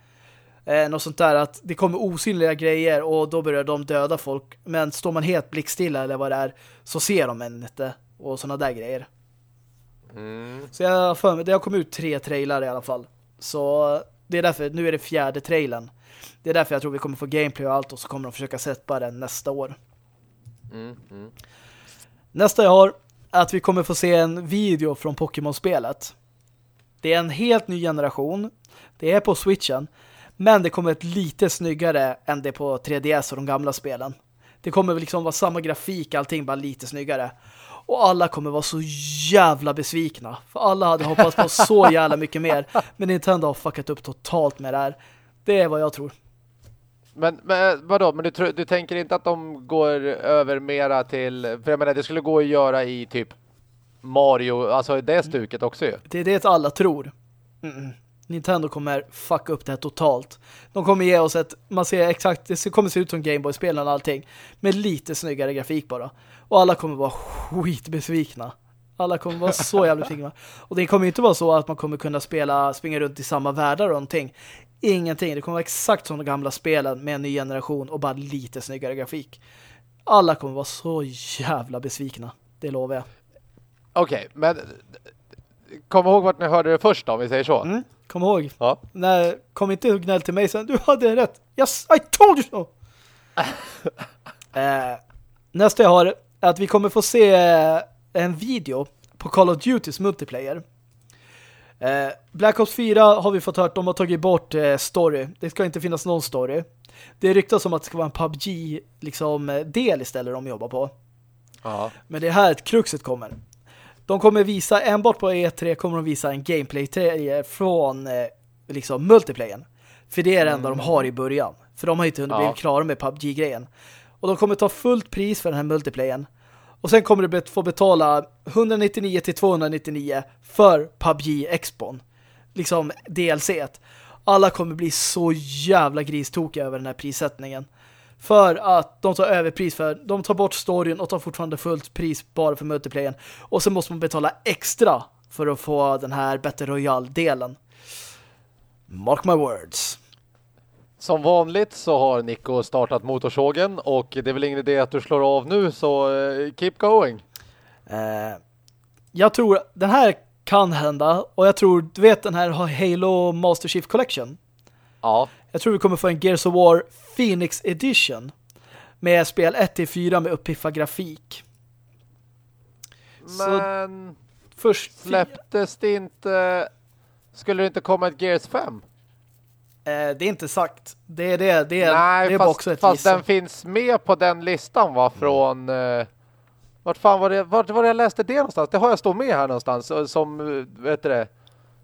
Eh, något sånt där att det kommer osynliga grejer och då börjar de döda folk. Men står man helt blickstilla eller vad det är så ser de en inte och sådana där grejer. Mm. Så jag för mig, det har kommit ut tre trailar i alla fall. Så det är därför, nu är det fjärde trailern. Det är därför jag tror vi kommer få gameplay och allt och så kommer de försöka sätta den nästa år. Mm. Mm. Nästa jag har att vi kommer få se en video från Pokémon-spelet. Det är en helt ny generation. Det är på Switchen. Men det kommer ett lite snyggare än det på 3DS och de gamla spelen. Det kommer liksom vara samma grafik, allting bara lite snyggare. Och alla kommer vara så jävla besvikna. För alla hade hoppats på så jävla mycket mer. Men Nintendo har fuckat upp totalt med det här. Det är vad jag tror. Men, men vadå? Men du, du tänker inte att de går över mera till... För jag menar, det skulle gå att göra i typ Mario, alltså det stuket också ju. Det är det alla tror. Mm -mm. Nintendo kommer fucka upp det här totalt. De kommer ge oss ett, man ser exakt, det kommer se ut som Gameboy-spelen och allting. Med lite snyggare grafik bara. Och alla kommer vara skitbesvikna. Alla kommer vara så jävla besvikna. Och det kommer inte vara så att man kommer kunna spela, springa runt i samma världar och någonting. Ingenting. Det kommer vara exakt som de gamla spelen med en ny generation och bara lite snyggare grafik. Alla kommer vara så jävla besvikna. Det lovar jag. Okej, okay, men kom ihåg vart ni hörde det först då, om vi säger så. Mm, kom ihåg. Ja. Nej, kom inte och gnäll till mig sen. Du hade rätt. Yes, I told you so! eh, nästa jag har är att vi kommer få se en video på Call of Duty's multiplayer. Eh, Black Ops 4 har vi fått hört, de har tagit bort eh, story. Det ska inte finnas någon story. Det ryktas om att det ska vara en PubG liksom, eh, del istället de jobbar på. Ja. Men det är här ett kruxet kommer. De kommer visa, enbart på E3 kommer de visa en gameplay från eh, liksom multiplayen. För det är det enda mm. de har i början. För de har inte hunnit ja. bli klara med PubG-grejen. Och de kommer ta fullt pris för den här multiplayen. Och sen kommer du få betala 199 till 299 för PubG Expon. Liksom DLC. -et. Alla kommer bli så jävla gristokiga över den här prissättningen. För att de tar överpris för, de tar bort storyn och tar fortfarande fullt pris bara för multiplayern. Och så måste man betala extra för att få den här Battle Royale-delen. Mark my words. Som vanligt så har Nico startat motorsågen och det är väl ingen idé att du slår av nu så uh, keep going. Uh, jag tror den här kan hända och jag tror, du vet den här Halo Master Chief Collection? Ja. Jag tror vi kommer få en Gears of War Phoenix Edition med spel 1-4 med uppiffad grafik. Men så först släpptes det inte skulle det inte komma ett Gears 5? Eh, det är inte sagt. Det är det. Det är, Nej, det är fast, ett fast den finns med på den listan va? Från... Eh, vart fan var det? Vart var det jag läste det någonstans? Det har jag stått med här någonstans. Som, vet du det?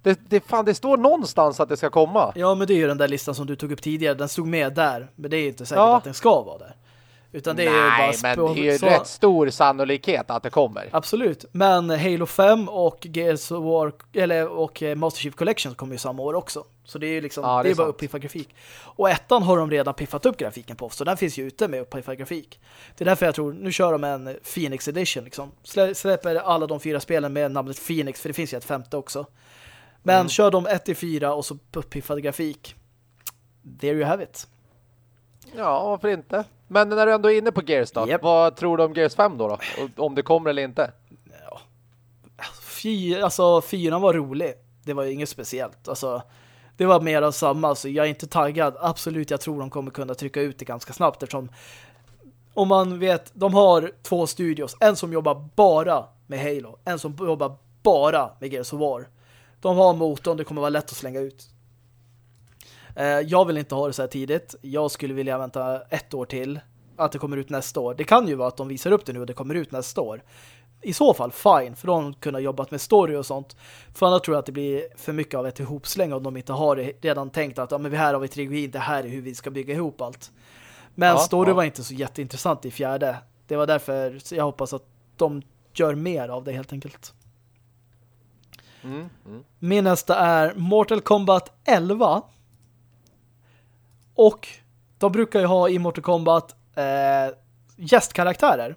Det, det, fan, det står någonstans att det ska komma. Ja, men det är ju den där listan som du tog upp tidigare. Den stod med där. Men det är inte säkert ja. att den ska vara där. Utan det Nej, är bara men det är ju så... rätt stor sannolikhet att det kommer. Absolut. Men Halo 5 och Gears of War eller, och Master Chief Collection kommer ju samma år också. Så det är ju liksom, ja, det, det är, bara uppiffad grafik. Och ettan har de redan piffat upp grafiken på, så den finns ju ute med uppiffad grafik. Det är därför jag tror, nu kör de en Phoenix Edition liksom. Släpper alla de fyra spelen med namnet Phoenix, för det finns ju ett femte också. Men mm. kör de 1-4 och så uppiffad grafik. There you have it. Ja, varför inte? Men när du ändå är inne på Gears då, yep. vad tror du om Gears 5 då, då? Om det kommer eller inte? Ja. Fy, alltså, fyran var rolig. Det var ju inget speciellt. Alltså, det var mer av samma. Alltså, jag är inte taggad. Absolut, jag tror de kommer kunna trycka ut det ganska snabbt eftersom om man vet, de har två studios. En som jobbar bara med Halo. En som jobbar bara med Gears of War. De har motorn, det kommer vara lätt att slänga ut. Eh, jag vill inte ha det så här tidigt. Jag skulle vilja vänta ett år till att det kommer ut nästa år. Det kan ju vara att de visar upp det nu och det kommer ut nästa år. I så fall, fine, för de kunna jobbat med story och sånt. För annars tror jag att det blir för mycket av ett ihopsläng om de inte har redan tänkt att ja, men här har vi trilogin, det här är hur vi ska bygga ihop allt. Men ja, story ja. var inte så jätteintressant i fjärde. Det var därför jag hoppas att de gör mer av det helt enkelt. Mm, mm. Min nästa är Mortal Kombat 11 och de brukar ju ha i Mortal Kombat eh, gästkaraktärer.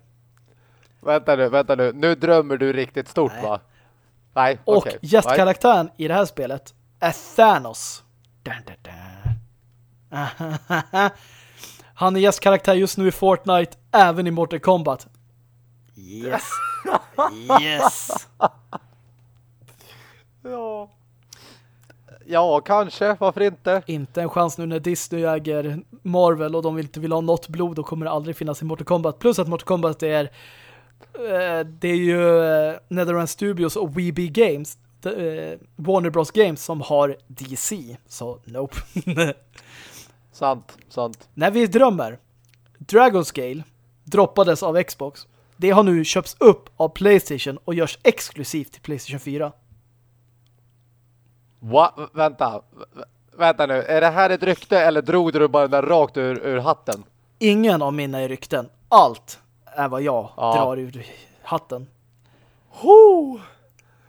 Vänta nu, vänta nu. Nu drömmer du riktigt stort Nej. va? Nej, Och okay. gästkaraktären Nej. i det här spelet är Thanos. Dun, dun, dun. Han är gästkaraktär just nu i Fortnite, även i Mortal Kombat. Yes. yes. Ja. Ja, kanske. Varför inte? Inte en chans nu när Disney äger Marvel och de inte vill ha något blod och kommer aldrig finnas i Mortal Kombat. Plus att Mortal Kombat är eh, det är ju eh, Netherlands Studios och WB Games eh, Warner Bros Games som har DC. Så nope. sant, sant. När vi drömmer Dragon Scale droppades av Xbox. Det har nu köpts upp av Playstation och görs exklusivt till Playstation 4. Va? Vänta. Vänta nu. Är det här ett rykte eller drog du bara den där rakt ur, ur hatten? Ingen av mina är rykten. Allt är vad jag ja. drar ur hatten. Ho!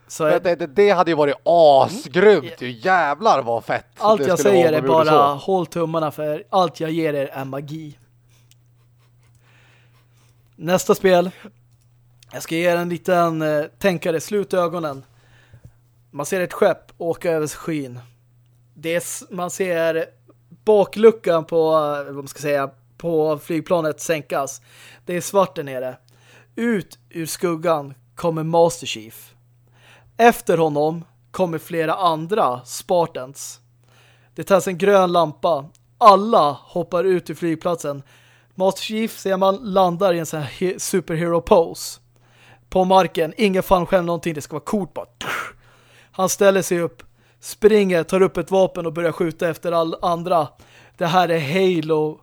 Så det, det, det, hade ju varit asgrymt. Mm. Jävlar vad fett. Allt jag säger är bara håll tummarna för allt jag ger er är magi. Nästa spel. Jag ska ge er en liten eh, tänkare. Slut ögonen. Man ser ett skepp åka över skyn. Det är, man ser bakluckan på, eh, vad man ska säga, på flygplanet sänkas. Det är svart där nere. Ut ur skuggan kommer Master Chief. Efter honom kommer flera andra Spartans. Det tänds en grön lampa. Alla hoppar ut ur flygplatsen. Master Chief ser man landar i en sån här superhero pose. På marken. Ingen fan själv någonting. Det ska vara coolt bara. Han ställer sig upp. Springer, tar upp ett vapen och börjar skjuta efter all andra. Det här är Halo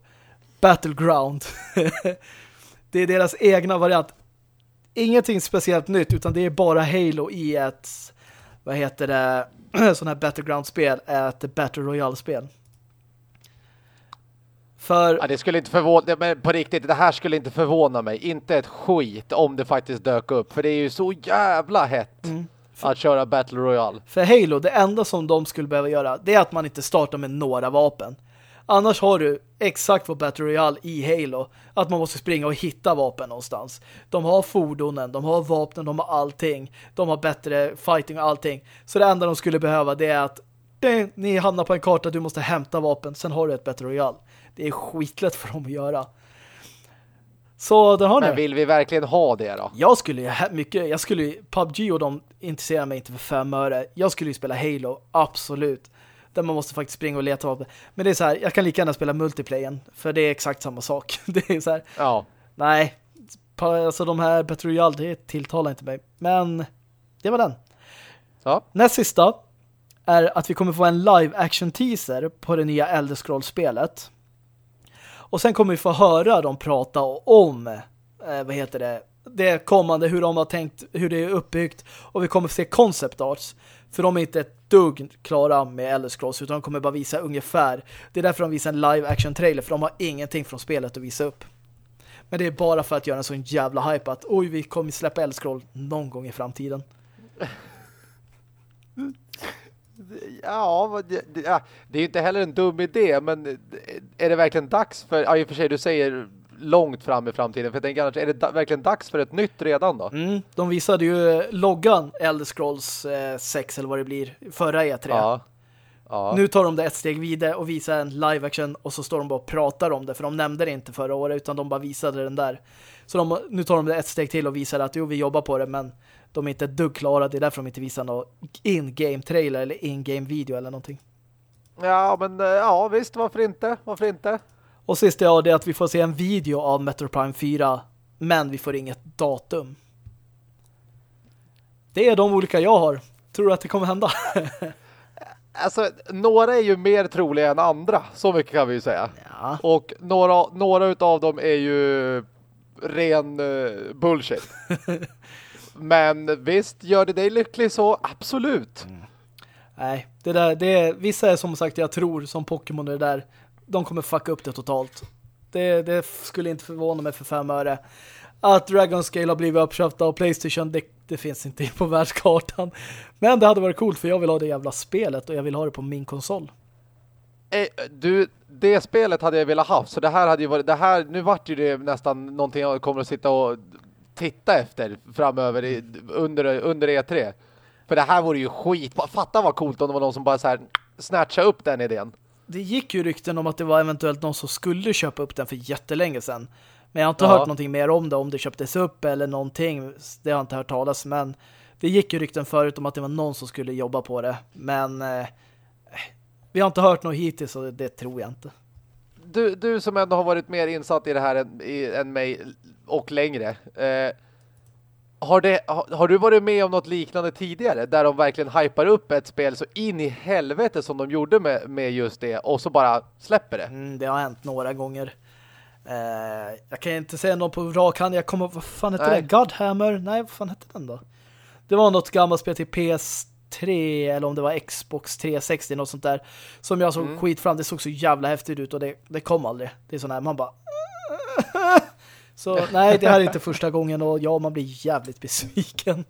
Battleground. det är deras egna variant. Ingenting speciellt nytt utan det är bara Halo i ett vad heter det sån här Battleground-spel ett Battle Royale-spel. För... Ja, det skulle inte förvåna men på riktigt, det här skulle inte förvåna mig. Inte ett skit om det faktiskt dök upp. För det är ju så jävla hett mm att köra Battle Royale. För Halo, det enda som de skulle behöva göra det är att man inte startar med några vapen. Annars har du exakt vad Battle Royale i Halo. Att man måste springa och hitta vapen någonstans. De har fordonen, de har vapnen, de har allting. De har bättre fighting och allting. Så det enda de skulle behöva det är att det, ni hamnar på en karta, du måste hämta vapen. Sen har du ett Battle Royale. Det är skitlätt för dem att göra. Så det har ni. Men vill vi verkligen ha det då? Jag skulle ju mycket, jag skulle PUBG och de intresserar mig inte för fem öre. Jag skulle ju spela Halo, absolut. Där man måste faktiskt springa och leta vapen. Men det är så här, jag kan lika gärna spela multiplayen. För det är exakt samma sak. Det är så här, ja. nej. Alltså de här Battle Royale, det tilltalar inte mig. Men det var den. Ja. Näst sista är att vi kommer få en live action teaser på det nya Elder Scrolls-spelet. Och sen kommer vi få höra dem prata om eh, vad heter det det kommande, hur de har tänkt, hur det är uppbyggt och vi kommer få se concept arts. För de är inte ett dugg klara med Elder Scrolls utan de kommer bara visa ungefär. Det är därför de visar en live action trailer för de har ingenting från spelet att visa upp. Men det är bara för att göra en sån jävla hype att oj, vi kommer släppa Elder Scrolls någon gång i framtiden. Ja, det, det är ju inte heller en dum idé, men är det verkligen dags för, ja i och för sig du säger långt fram i framtiden, för jag tänker annars, är det verkligen dags för ett nytt redan då? Mm, de visade ju loggan Elder Scrolls eh, 6 eller vad det blir, förra E3. Ja. Ja. Nu tar de det ett steg vidare och visar en live action och så står de bara och pratar om det för de nämnde det inte förra året utan de bara visade den där. Så de, nu tar de det ett steg till och visar att jo, vi jobbar på det men de är inte dugg klara. Det är därför de inte visar någon in-game trailer eller in-game video eller någonting. Ja, men eh, ja, visst, varför inte? Varför inte? Och sist ja, det är att vi får se en video av Metro Prime 4 men vi får inget datum. Det är de olika jag har. Tror du att det kommer hända? alltså, några är ju mer troliga än andra. Så mycket kan vi ju säga. Ja. Och några, några av dem är ju ren uh, bullshit. Men visst, gör det dig lycklig så absolut. Mm. Nej, det där, det är, vissa är som sagt jag tror som Pokémon är där. De kommer fucka upp det totalt. Det, det skulle inte förvåna mig för fem öre. Att Dragon Scale har blivit uppköpta av Playstation, det, det finns inte på världskartan. Men det hade varit coolt för jag vill ha det jävla spelet och jag vill ha det på min konsol. Eh, du, det spelet hade jag velat ha så det här hade ju varit, det här, nu vart ju det nästan någonting jag kommer att sitta och titta efter framöver i, under, under E3. För det här vore ju skit. Fatta vad coolt om det var någon som bara så här snatcha upp den idén. Det gick ju rykten om att det var eventuellt någon som skulle köpa upp den för jättelänge sedan. Men jag har inte ja. hört någonting mer om det, om det köptes upp eller någonting. Det har jag inte hört talas, men det gick ju rykten förut om att det var någon som skulle jobba på det. Men eh, vi har inte hört något hittills och det tror jag inte. Du, du som ändå har varit mer insatt i det här än, i, än mig och längre. Eh, har, det, har, har, du varit med om något liknande tidigare där de verkligen hypar upp ett spel så in i helvete som de gjorde med, med just det och så bara släpper det? Mm, det har hänt några gånger. Eh, jag kan inte säga något på rak hand. Jag kommer, vad fan heter Nej. det? Godhammer? Nej, vad fan hette den då? Det var något gammalt spel till PS3 eller om det var Xbox 360 något sånt där som jag såg mm. skit fram. Det såg så jävla häftigt ut och det, det kom aldrig. Det är sån här, man bara så nej, det här är inte första gången och ja, man blir jävligt besviken.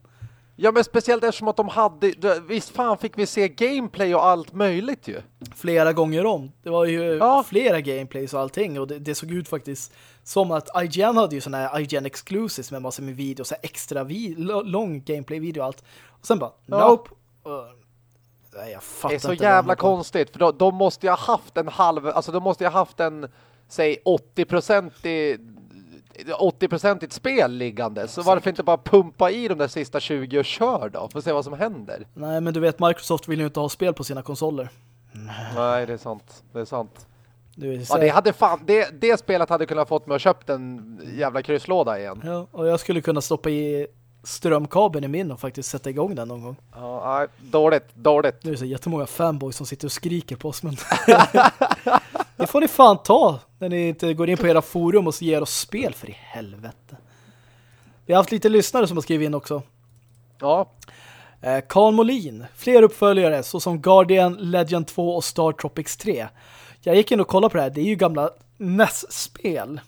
Ja, men speciellt eftersom att de hade... Visst fan fick vi se gameplay och allt möjligt ju. Flera gånger om. Det var ju ja. flera gameplays och allting. Och det, det, såg ut faktiskt som att IGN hade ju sådana här IGN exclusives med massor med videos. Så extra vid, lång gameplay-video och allt. Och sen bara, ja. nope. Uh, nej, jag fattar det är så jävla konstigt. För de, de måste ju ha haft en halv... Alltså de måste ju ha haft en, säg 80% i 80-procentigt spel liggande. Så varför inte bara pumpa i de där sista 20 och kör då? För att se vad som händer. Nej, men du vet, Microsoft vill ju inte ha spel på sina konsoler. Nej, det är sant. Det är sant. Ja, det, hade fan, det, det spelet hade kunnat fått mig att köpa en jävla krysslåda igen. Ja, och jag skulle kunna stoppa i strömkabeln i min och faktiskt sätta igång den någon gång. Ja, dåligt, dåligt. Nu är det så jättemånga fanboys som sitter och skriker på oss, men det får ni fan ta när ni inte går in på era forum och ger oss spel för i helvete. Vi har haft lite lyssnare som har skrivit in också. Ja. Eh, Carl Molin, fler uppföljare såsom Guardian, Legend 2 och Star Tropics 3. Jag gick in och kollade på det här. Det är ju gamla NES-spel.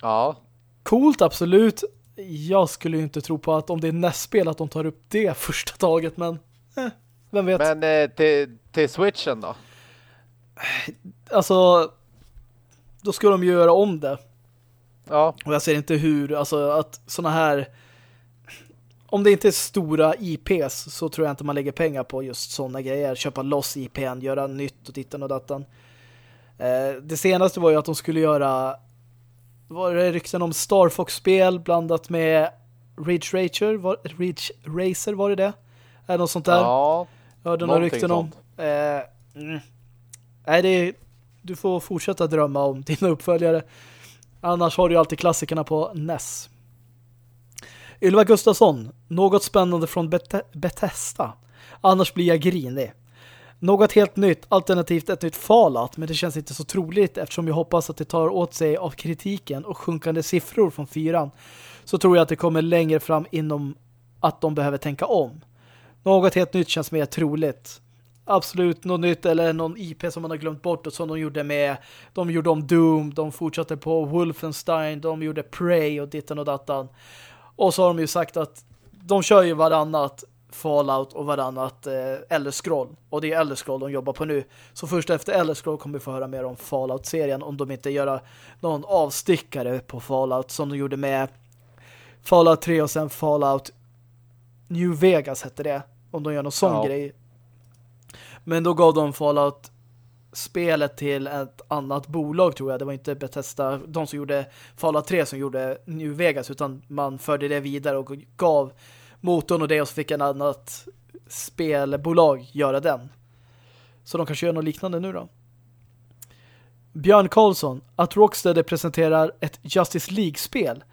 Ja. Coolt, absolut. Jag skulle ju inte tro på att om det är NES-spel att de tar upp det första taget, men eh, vem vet. Men eh, till, till Switchen då? Alltså då ska de ju göra om det. Ja. Och jag ser inte hur, alltså att såna här om det inte är stora IPs så tror jag inte man lägger pengar på just sådana grejer. Köpa loss IPn, göra nytt och tittan och datan. Eh, det senaste var ju att de skulle göra var det rykten om Star Fox-spel blandat med Ridge Racer var, Ridge Racer var det det? Är något sånt där? Ja, Jag hörde några rykten om. Eh, mm. Nej, det är, du får fortsätta drömma om dina uppföljare. Annars har du alltid klassikerna på NES. Ylva Gustafsson, något spännande från Bet Bethesda. Annars blir jag grinig. Något helt nytt, alternativt ett nytt Fallout, men det känns inte så troligt eftersom jag hoppas att det tar åt sig av kritiken och sjunkande siffror från fyran. Så tror jag att det kommer längre fram inom att de behöver tänka om. Något helt nytt känns mer troligt absolut något nytt eller någon IP som man har glömt bort och som de gjorde med de gjorde om Doom, de fortsatte på Wolfenstein, de gjorde Prey och ditten och datan. Och så har de ju sagt att de kör ju varannat Fallout och varannat eh, Elder Scroll. Och det är Elder Scroll de jobbar på nu. Så först efter Elder Scroll kommer vi få höra mer om Fallout-serien om de inte gör någon avstickare på Fallout som de gjorde med Fallout 3 och sen Fallout New Vegas hette det. Om de gör någon sån ja. grej men då gav de Fallout spelet till ett annat bolag tror jag. Det var inte Bethesda, de som gjorde Fallout 3 som gjorde New Vegas utan man förde det vidare och gav motorn och det och så fick en annat spelbolag göra den. Så de kanske gör något liknande nu då. Björn Karlsson, att Rocksteady presenterar ett Justice League-spel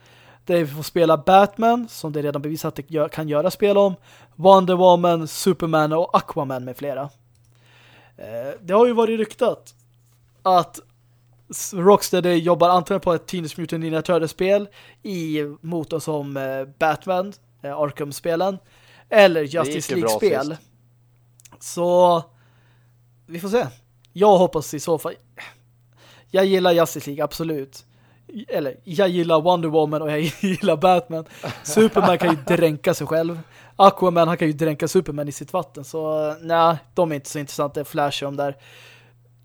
där vi får spela Batman, som det redan bevisat att det kan göra spel om, Wonder Woman, Superman och Aquaman med flera. Eh, det har ju varit ryktat att Rocksteady jobbar antingen på ett Teenage Mutant Ninja Turtles-spel i motorn som eh, Batman, eh, Arkham-spelen, eller Justice League-spel. Så vi får se. Jag hoppas i så fall. Jag gillar Justice League, absolut. Eller, jag gillar Wonder Woman och jag gillar Batman. Superman kan ju dränka sig själv. Aquaman, han kan ju dränka Superman i sitt vatten. Så nej, de är inte så intressanta. Flash de där.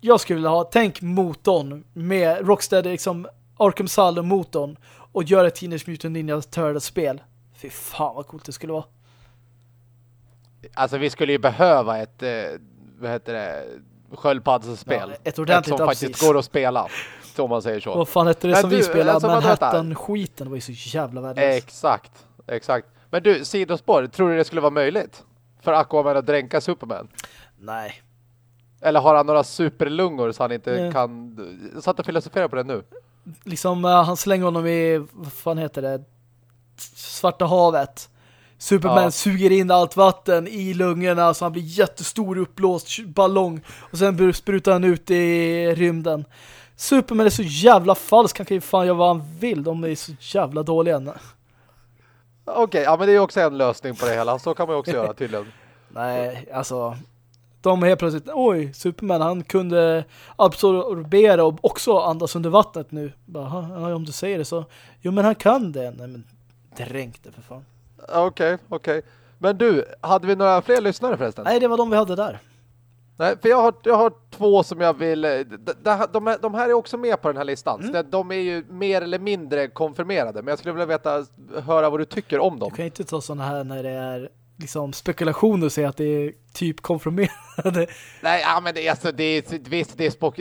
Jag skulle vilja ha, tänk motorn med Rocksteady, liksom Arkham Asylum-motorn och göra ett Teenage Mutant Ninja Turtles-spel. Fy fan vad coolt det skulle vara. Alltså vi skulle ju behöva ett, eh, vad heter det, sköldpaddsspel. Ja, ett ordentligt ett som faktiskt går att spela. Om man säger så. Vad fan hette det Men som du, vi spelade? Alltså, Manhattan-skiten var ju så jävla värdelös. Exakt, exakt. Men du, sidospår, tror du det skulle vara möjligt för Aquaman att dränka Superman? Nej. Eller har han några superlungor så han inte Nej. kan... Satt och filosofera på det nu. Liksom, uh, han slänger honom i, vad fan heter det? Svarta havet. Superman ja. suger in allt vatten i lungorna så han blir jättestor uppblåst ballong och sen sprutar han ut i rymden. Superman är så jävla falsk, han kan ju fan göra vad han vill. De är så jävla dåliga. Okej, okay, ja men det är också en lösning på det hela. Så kan man också göra tydligen. Nej, alltså de helt plötsligt, oj, Superman han kunde absorbera och också andas under vattnet nu. Bara, om du säger det så. Jo, men han kan det. Nej, men dränk det för fan. Okej, okay, okej. Okay. Men du, hade vi några fler lyssnare förresten? Nej, det var de vi hade där. Nej, för jag har, jag har två som jag vill... De, de, de här är också med på den här listan. Mm. De är ju mer eller mindre konfirmerade. Men jag skulle vilja veta, höra vad du tycker om dem. Du kan inte ta sådana här när det är liksom spekulationer och säga att det är typ konfirmerade. Nej, ja, men det, alltså, det är visst, det är, spok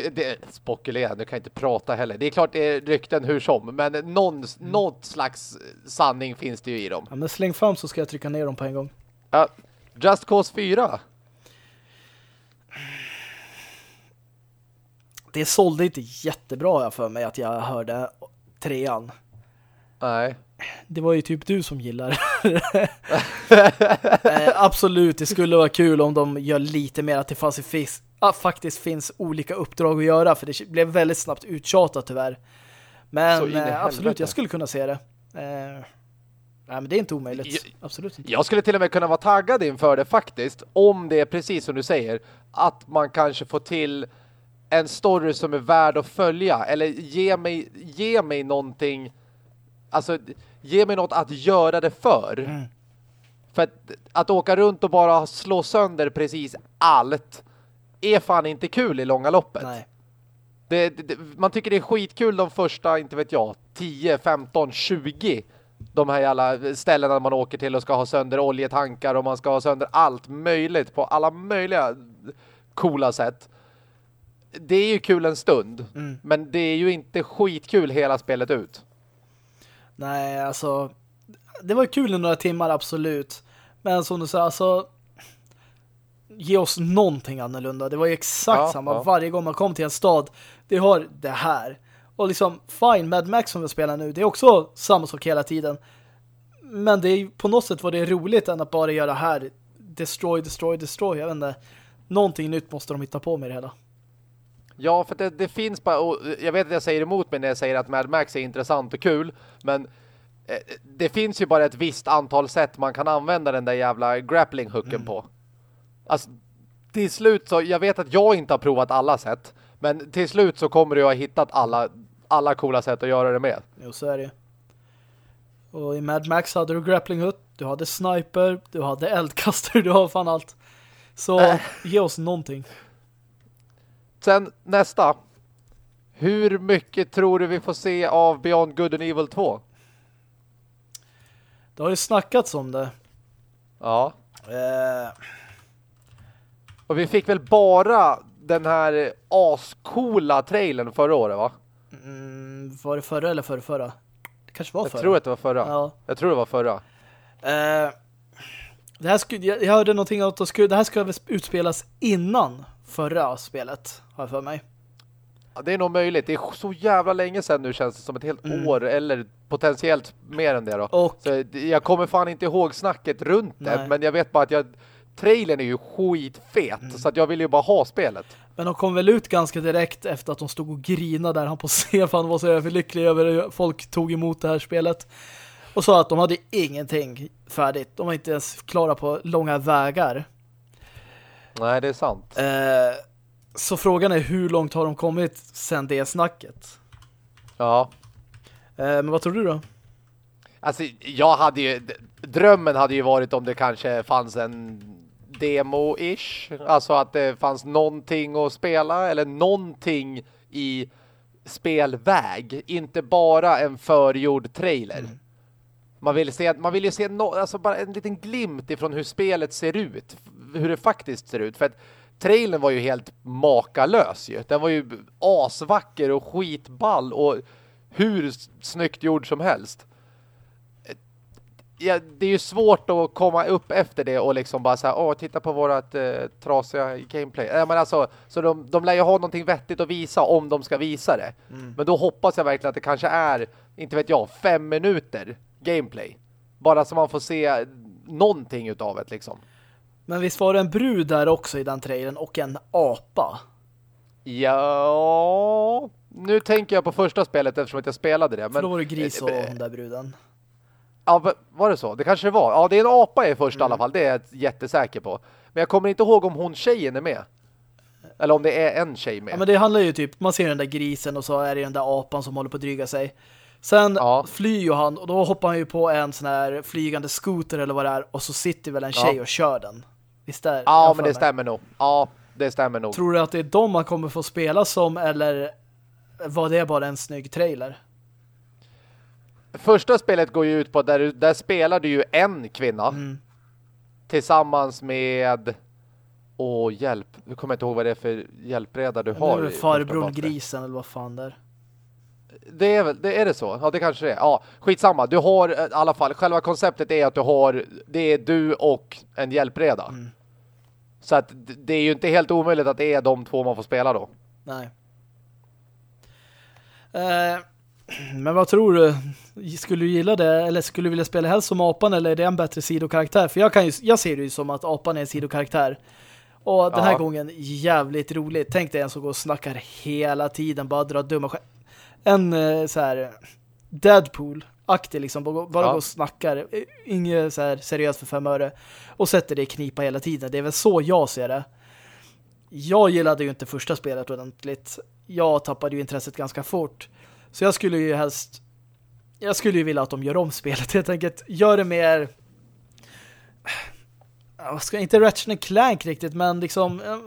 spekulerande. Du kan inte prata heller. Det är klart det är rykten hur som. Men någon, mm. något slags sanning finns det ju i dem. Ja, men släng fram så ska jag trycka ner dem på en gång. Ja, Just Cause 4. Det sålde inte jättebra för mig att jag hörde trean. Nej. Det var ju typ du som gillar eh, Absolut, det skulle vara kul om de gör lite mer att det fanns, ah, faktiskt finns olika uppdrag att göra för det blev väldigt snabbt uttjatat tyvärr. Men eh, absolut, jag skulle kunna se det. Eh, Nej, men det är inte omöjligt. Jag, Absolut inte. Jag skulle till och med kunna vara taggad inför det faktiskt. Om det är precis som du säger. Att man kanske får till en story som är värd att följa. Eller ge mig, ge mig någonting. Alltså, ge mig något att göra det för. Mm. För att, att åka runt och bara slå sönder precis allt är fan inte kul i långa loppet. Nej. Det, det, man tycker det är skitkul de första, inte vet jag, 10, 15, 20 de här jävla ställena man åker till och ska ha sönder oljetankar och man ska ha sönder allt möjligt på alla möjliga coola sätt. Det är ju kul en stund, mm. men det är ju inte skitkul hela spelet ut. Nej, alltså det var kul i några timmar, absolut. Men som du sa, alltså ge oss någonting annorlunda. Det var ju exakt ja, samma ja. varje gång man kom till en stad. Det har det här. Och liksom, fine, Mad Max som vi spelar nu, det är också samma sak hela tiden. Men det är på något sätt var det roligt än att bara göra här destroy, destroy, destroy. Jag vet inte. Någonting nytt måste de hitta på med det hela. Ja, för det, det finns bara, jag vet att jag säger emot mig när jag säger att Mad Max är intressant och kul, men eh, det finns ju bara ett visst antal sätt man kan använda den där jävla grappling-hooken mm. på. Alltså, till slut så, jag vet att jag inte har provat alla sätt, men till slut så kommer du ha hittat alla, alla coola sätt att göra det med. Jo, så är det. Och i Mad Max hade du grappling hook, du hade sniper, du hade eldkastare, du har fan allt. Så äh. ge oss någonting. Sen nästa. Hur mycket tror du vi får se av Beyond Good and Evil 2? Det har ju snackats om det. Ja. Eh. Och vi fick väl bara den här ascoola trailern förra året va? Mm, var det förra eller förra förra? Det kanske var förra. Jag tror att det var förra. Ja. Jag tror det var förra. Uh, det här skulle, jag, hörde någonting att det, skulle, det här ska utspelas innan förra spelet, har jag för mig. Ja, det är nog möjligt. Det är så jävla länge sedan nu känns det som ett helt mm. år eller potentiellt mer än det då. Och, så jag kommer fan inte ihåg snacket runt det, men jag vet bara att jag trailern är ju skitfet mm. så att jag vill ju bara ha spelet. Men de kom väl ut ganska direkt efter att de stod och grinade där han på scen för han var så överlycklig över hur folk tog emot det här spelet. Och sa att de hade ingenting färdigt. De var inte ens klara på långa vägar. Nej, det är sant. Eh, så frågan är hur långt har de kommit sen det snacket? Ja. Eh, men vad tror du då? Alltså, jag hade ju... Drömmen hade ju varit om det kanske fanns en demo-ish. Alltså att det fanns någonting att spela eller någonting i spelväg. Inte bara en förgjord trailer. Mm. Man vill, se, man vill ju se no, alltså bara en liten glimt ifrån hur spelet ser ut. Hur det faktiskt ser ut. För att trailern var ju helt makalös ju. Den var ju asvacker och skitball och hur snyggt gjord som helst ja, det är ju svårt att komma upp efter det och liksom bara säga, åh, titta på vårat eh, trasiga gameplay. Äh, men alltså, så de, de lär ju ha någonting vettigt att visa om de ska visa det. Mm. Men då hoppas jag verkligen att det kanske är, inte vet jag, fem minuter gameplay. Bara så man får se någonting utav det liksom. Men visst var det en brud där också i den trailern och en apa? Ja, nu tänker jag på första spelet eftersom att jag spelade det. Men, För då var det gris och den där bruden. Ja, var det så? Det kanske det var. Ja, det är en apa i först mm. i alla mm. fall. Det är jag jättesäker på. Men jag kommer inte ihåg om hon tjejen är med. Eller om det är en tjej med. Ja, men det handlar ju typ, man ser den där grisen och så är det den där apan som håller på att dryga sig. Sen ja. flyr ju han och då hoppar han ju på en sån här flygande scooter eller vad det är och så sitter väl en tjej ja. och kör den. Visst är Ja, men det stämmer nog. Ja, det stämmer nog. Tror du att det är de man kommer få spela som eller var det bara en snygg trailer? Första spelet går ju ut på där, där spelar du ju en kvinna mm. tillsammans med Åh, hjälp. Nu kommer jag inte ihåg vad det är för hjälpreda du har. Farbror grisen eller vad fan där. Det är, väl, det är det så? Ja, det kanske det är. Ja, skitsamma. Du har i alla fall, själva konceptet är att du har, det är du och en hjälpreda. Mm. Så att det är ju inte helt omöjligt att det är de två man får spela då. Nej. Eh, men vad tror du? Skulle du gilla det? Eller skulle du vilja spela helst som apan eller är det en bättre sidokaraktär? För jag, kan ju, jag ser det ju som att apan är en sidokaraktär. Och den här ja. gången jävligt roligt. Tänk dig en som går och snackar hela tiden. Bara drar dumma En eh, så här Deadpool-aktig liksom. Bara, ja. går och snackar. Inget så här seriöst för fem öre. Och sätter det i knipa hela tiden. Det är väl så jag ser det. Jag gillade ju inte första spelet ordentligt. Jag tappade ju intresset ganska fort. Så jag skulle ju helst jag skulle ju vilja att de gör om spelet helt enkelt. Gör det mer ska inte Ratchet Clank riktigt, men liksom äh,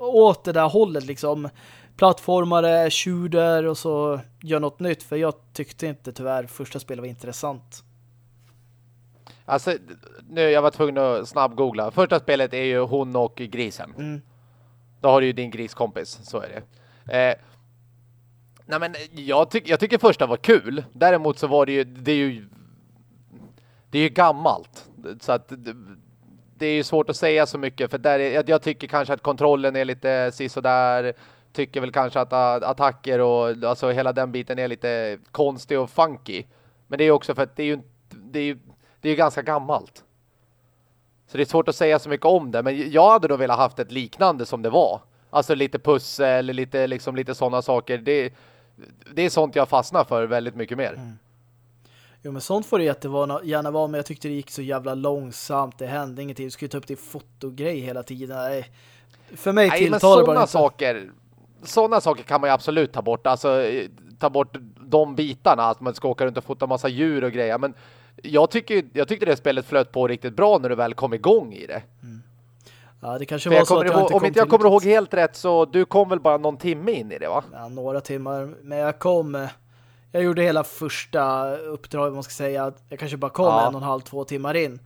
åt det där hållet liksom plattformare, shooter och så gör något nytt. För jag tyckte inte tyvärr första spelet var intressant. Alltså, nu jag var tvungen att snabbgoogla. Första spelet är ju hon och grisen. Mm. Då har du ju din griskompis, så är det. Eh, nej men jag, tyck, jag tycker första var kul. Däremot så var det ju, det är ju det är ju gammalt. Så att det är ju svårt att säga så mycket för där är, jag tycker kanske att kontrollen är lite sisådär tycker väl kanske att attacker och alltså hela den biten är lite konstig och funky. Men det är också för att det är ju det är, det är ganska gammalt. Så det är svårt att säga så mycket om det. Men jag hade då velat haft ett liknande som det var. Alltså lite pussel, lite, liksom, lite sådana saker. Det, det är sånt jag fastnar för väldigt mycket mer. Mm. Jo, men sånt får det gärna vara, men jag tyckte det gick så jävla långsamt. Det hände ingenting. Du skulle ta upp det fotogrej hela tiden. Nej. För mig Nej, tilltalar bara inte. saker sådana saker kan man ju absolut ta bort. Alltså ta bort de bitarna. Att man ska åka runt och fota massa djur och grejer. Men jag, tycker, jag tyckte det spelet flöt på riktigt bra när du väl kom igång i det. Mm. Ja, det kanske var så att jag ihåg, inte Om inte jag kommer ihåg helt rätt så du kom väl bara någon timme in i det va? Ja, några timmar. Men jag kom jag gjorde hela första uppdraget, man ska säga. Jag kanske bara kom ja. en och en halv, två timmar in.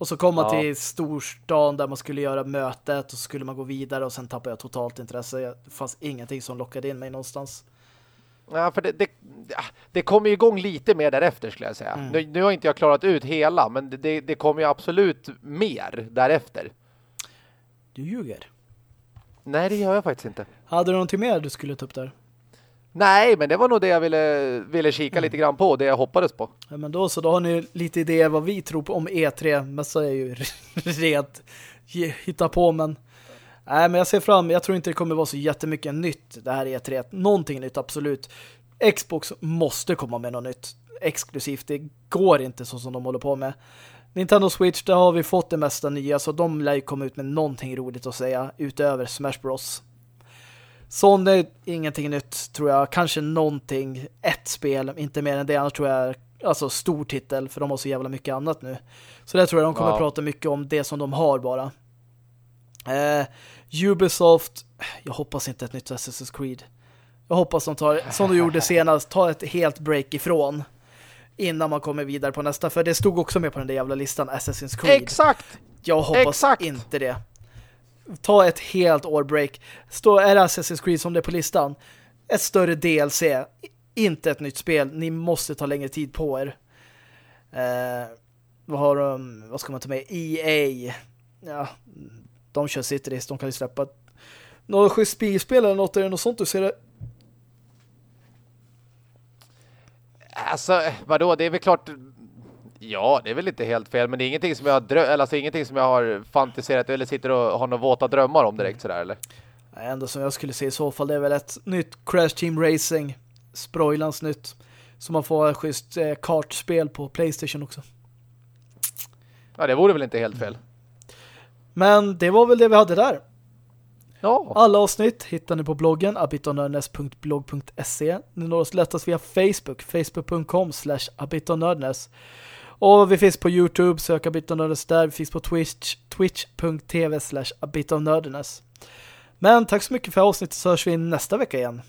Och så kom man ja. till storstan där man skulle göra mötet och så skulle man gå vidare och sen tappade jag totalt intresse. Det fanns ingenting som lockade in mig någonstans. Ja, för det, det, det kom ju igång lite mer därefter skulle jag säga. Mm. Nu, nu, har inte jag klarat ut hela, men det, det kommer ju absolut mer därefter. Du ljuger. Nej, det gör jag faktiskt inte. Hade du någonting mer du skulle ta upp där? Nej, men det var nog det jag ville, ville kika mm. lite grann på, det jag hoppades på. Ja, men då så, då har ni lite idéer vad vi tror på om E3, men så är ju rent hitta på, men nej, men jag ser fram, jag tror inte det kommer vara så jättemycket nytt det här E3. Någonting nytt, absolut. Xbox måste komma med något nytt exklusivt, det går inte så som de håller på med. Nintendo Switch, där har vi fått det mesta nya, så de lär ju komma ut med någonting roligt att säga utöver Smash Bros. Sony, ingenting nytt tror jag. Kanske någonting, ett spel, inte mer än det. Annars tror jag alltså stor titel, för de har så jävla mycket annat nu. Så det tror jag de kommer ja. prata mycket om det som de har bara. Eh, Ubisoft, jag hoppas inte ett nytt Assassin's Creed. Jag hoppas de tar, som de gjorde senast, tar ett helt break ifrån innan man kommer vidare på nästa. För det stod också med på den där jävla listan, Assassin's Creed. Exakt! Jag hoppas Exakt. inte det ta ett helt år break. Stå, är det Assassin's Creed som det är på listan? Ett större DLC. Inte ett nytt spel. Ni måste ta längre tid på er. Eh, vad har de? Vad ska man ta med? EA. Ja, de kör Cities. De kan ju släppa något schysst spel eller något. Är det något sånt du ser det? Alltså, vadå? Det är väl klart Ja, det är väl inte helt fel, men det är ingenting som jag har drö alltså ingenting som jag har fantiserat eller sitter och har några våta drömmar om direkt sådär, eller? Det enda som jag skulle se i så fall det är väl ett nytt Crash Team Racing Sproilans nytt som man får ett schysst eh, kartspel på Playstation också. Ja, det vore väl inte helt fel. Men det var väl det vi hade där. Ja. Alla avsnitt hittar ni på bloggen abitonördness.blog.se Ni når oss lättast via Facebook, facebook.com slash abitonördness. Och vi finns på Youtube, sök abitonördness där. Vi finns på Twitch, twitch.tv slash abitonördness. Men tack så mycket för avsnittet så hörs vi nästa vecka igen.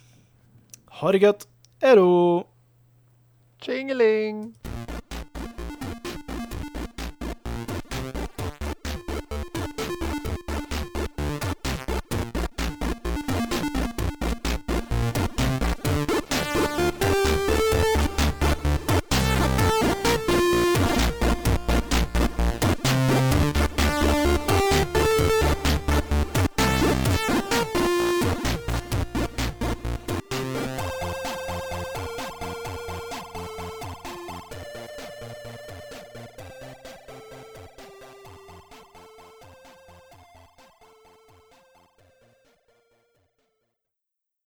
Ha det gött! Hejdå! Tjingeling!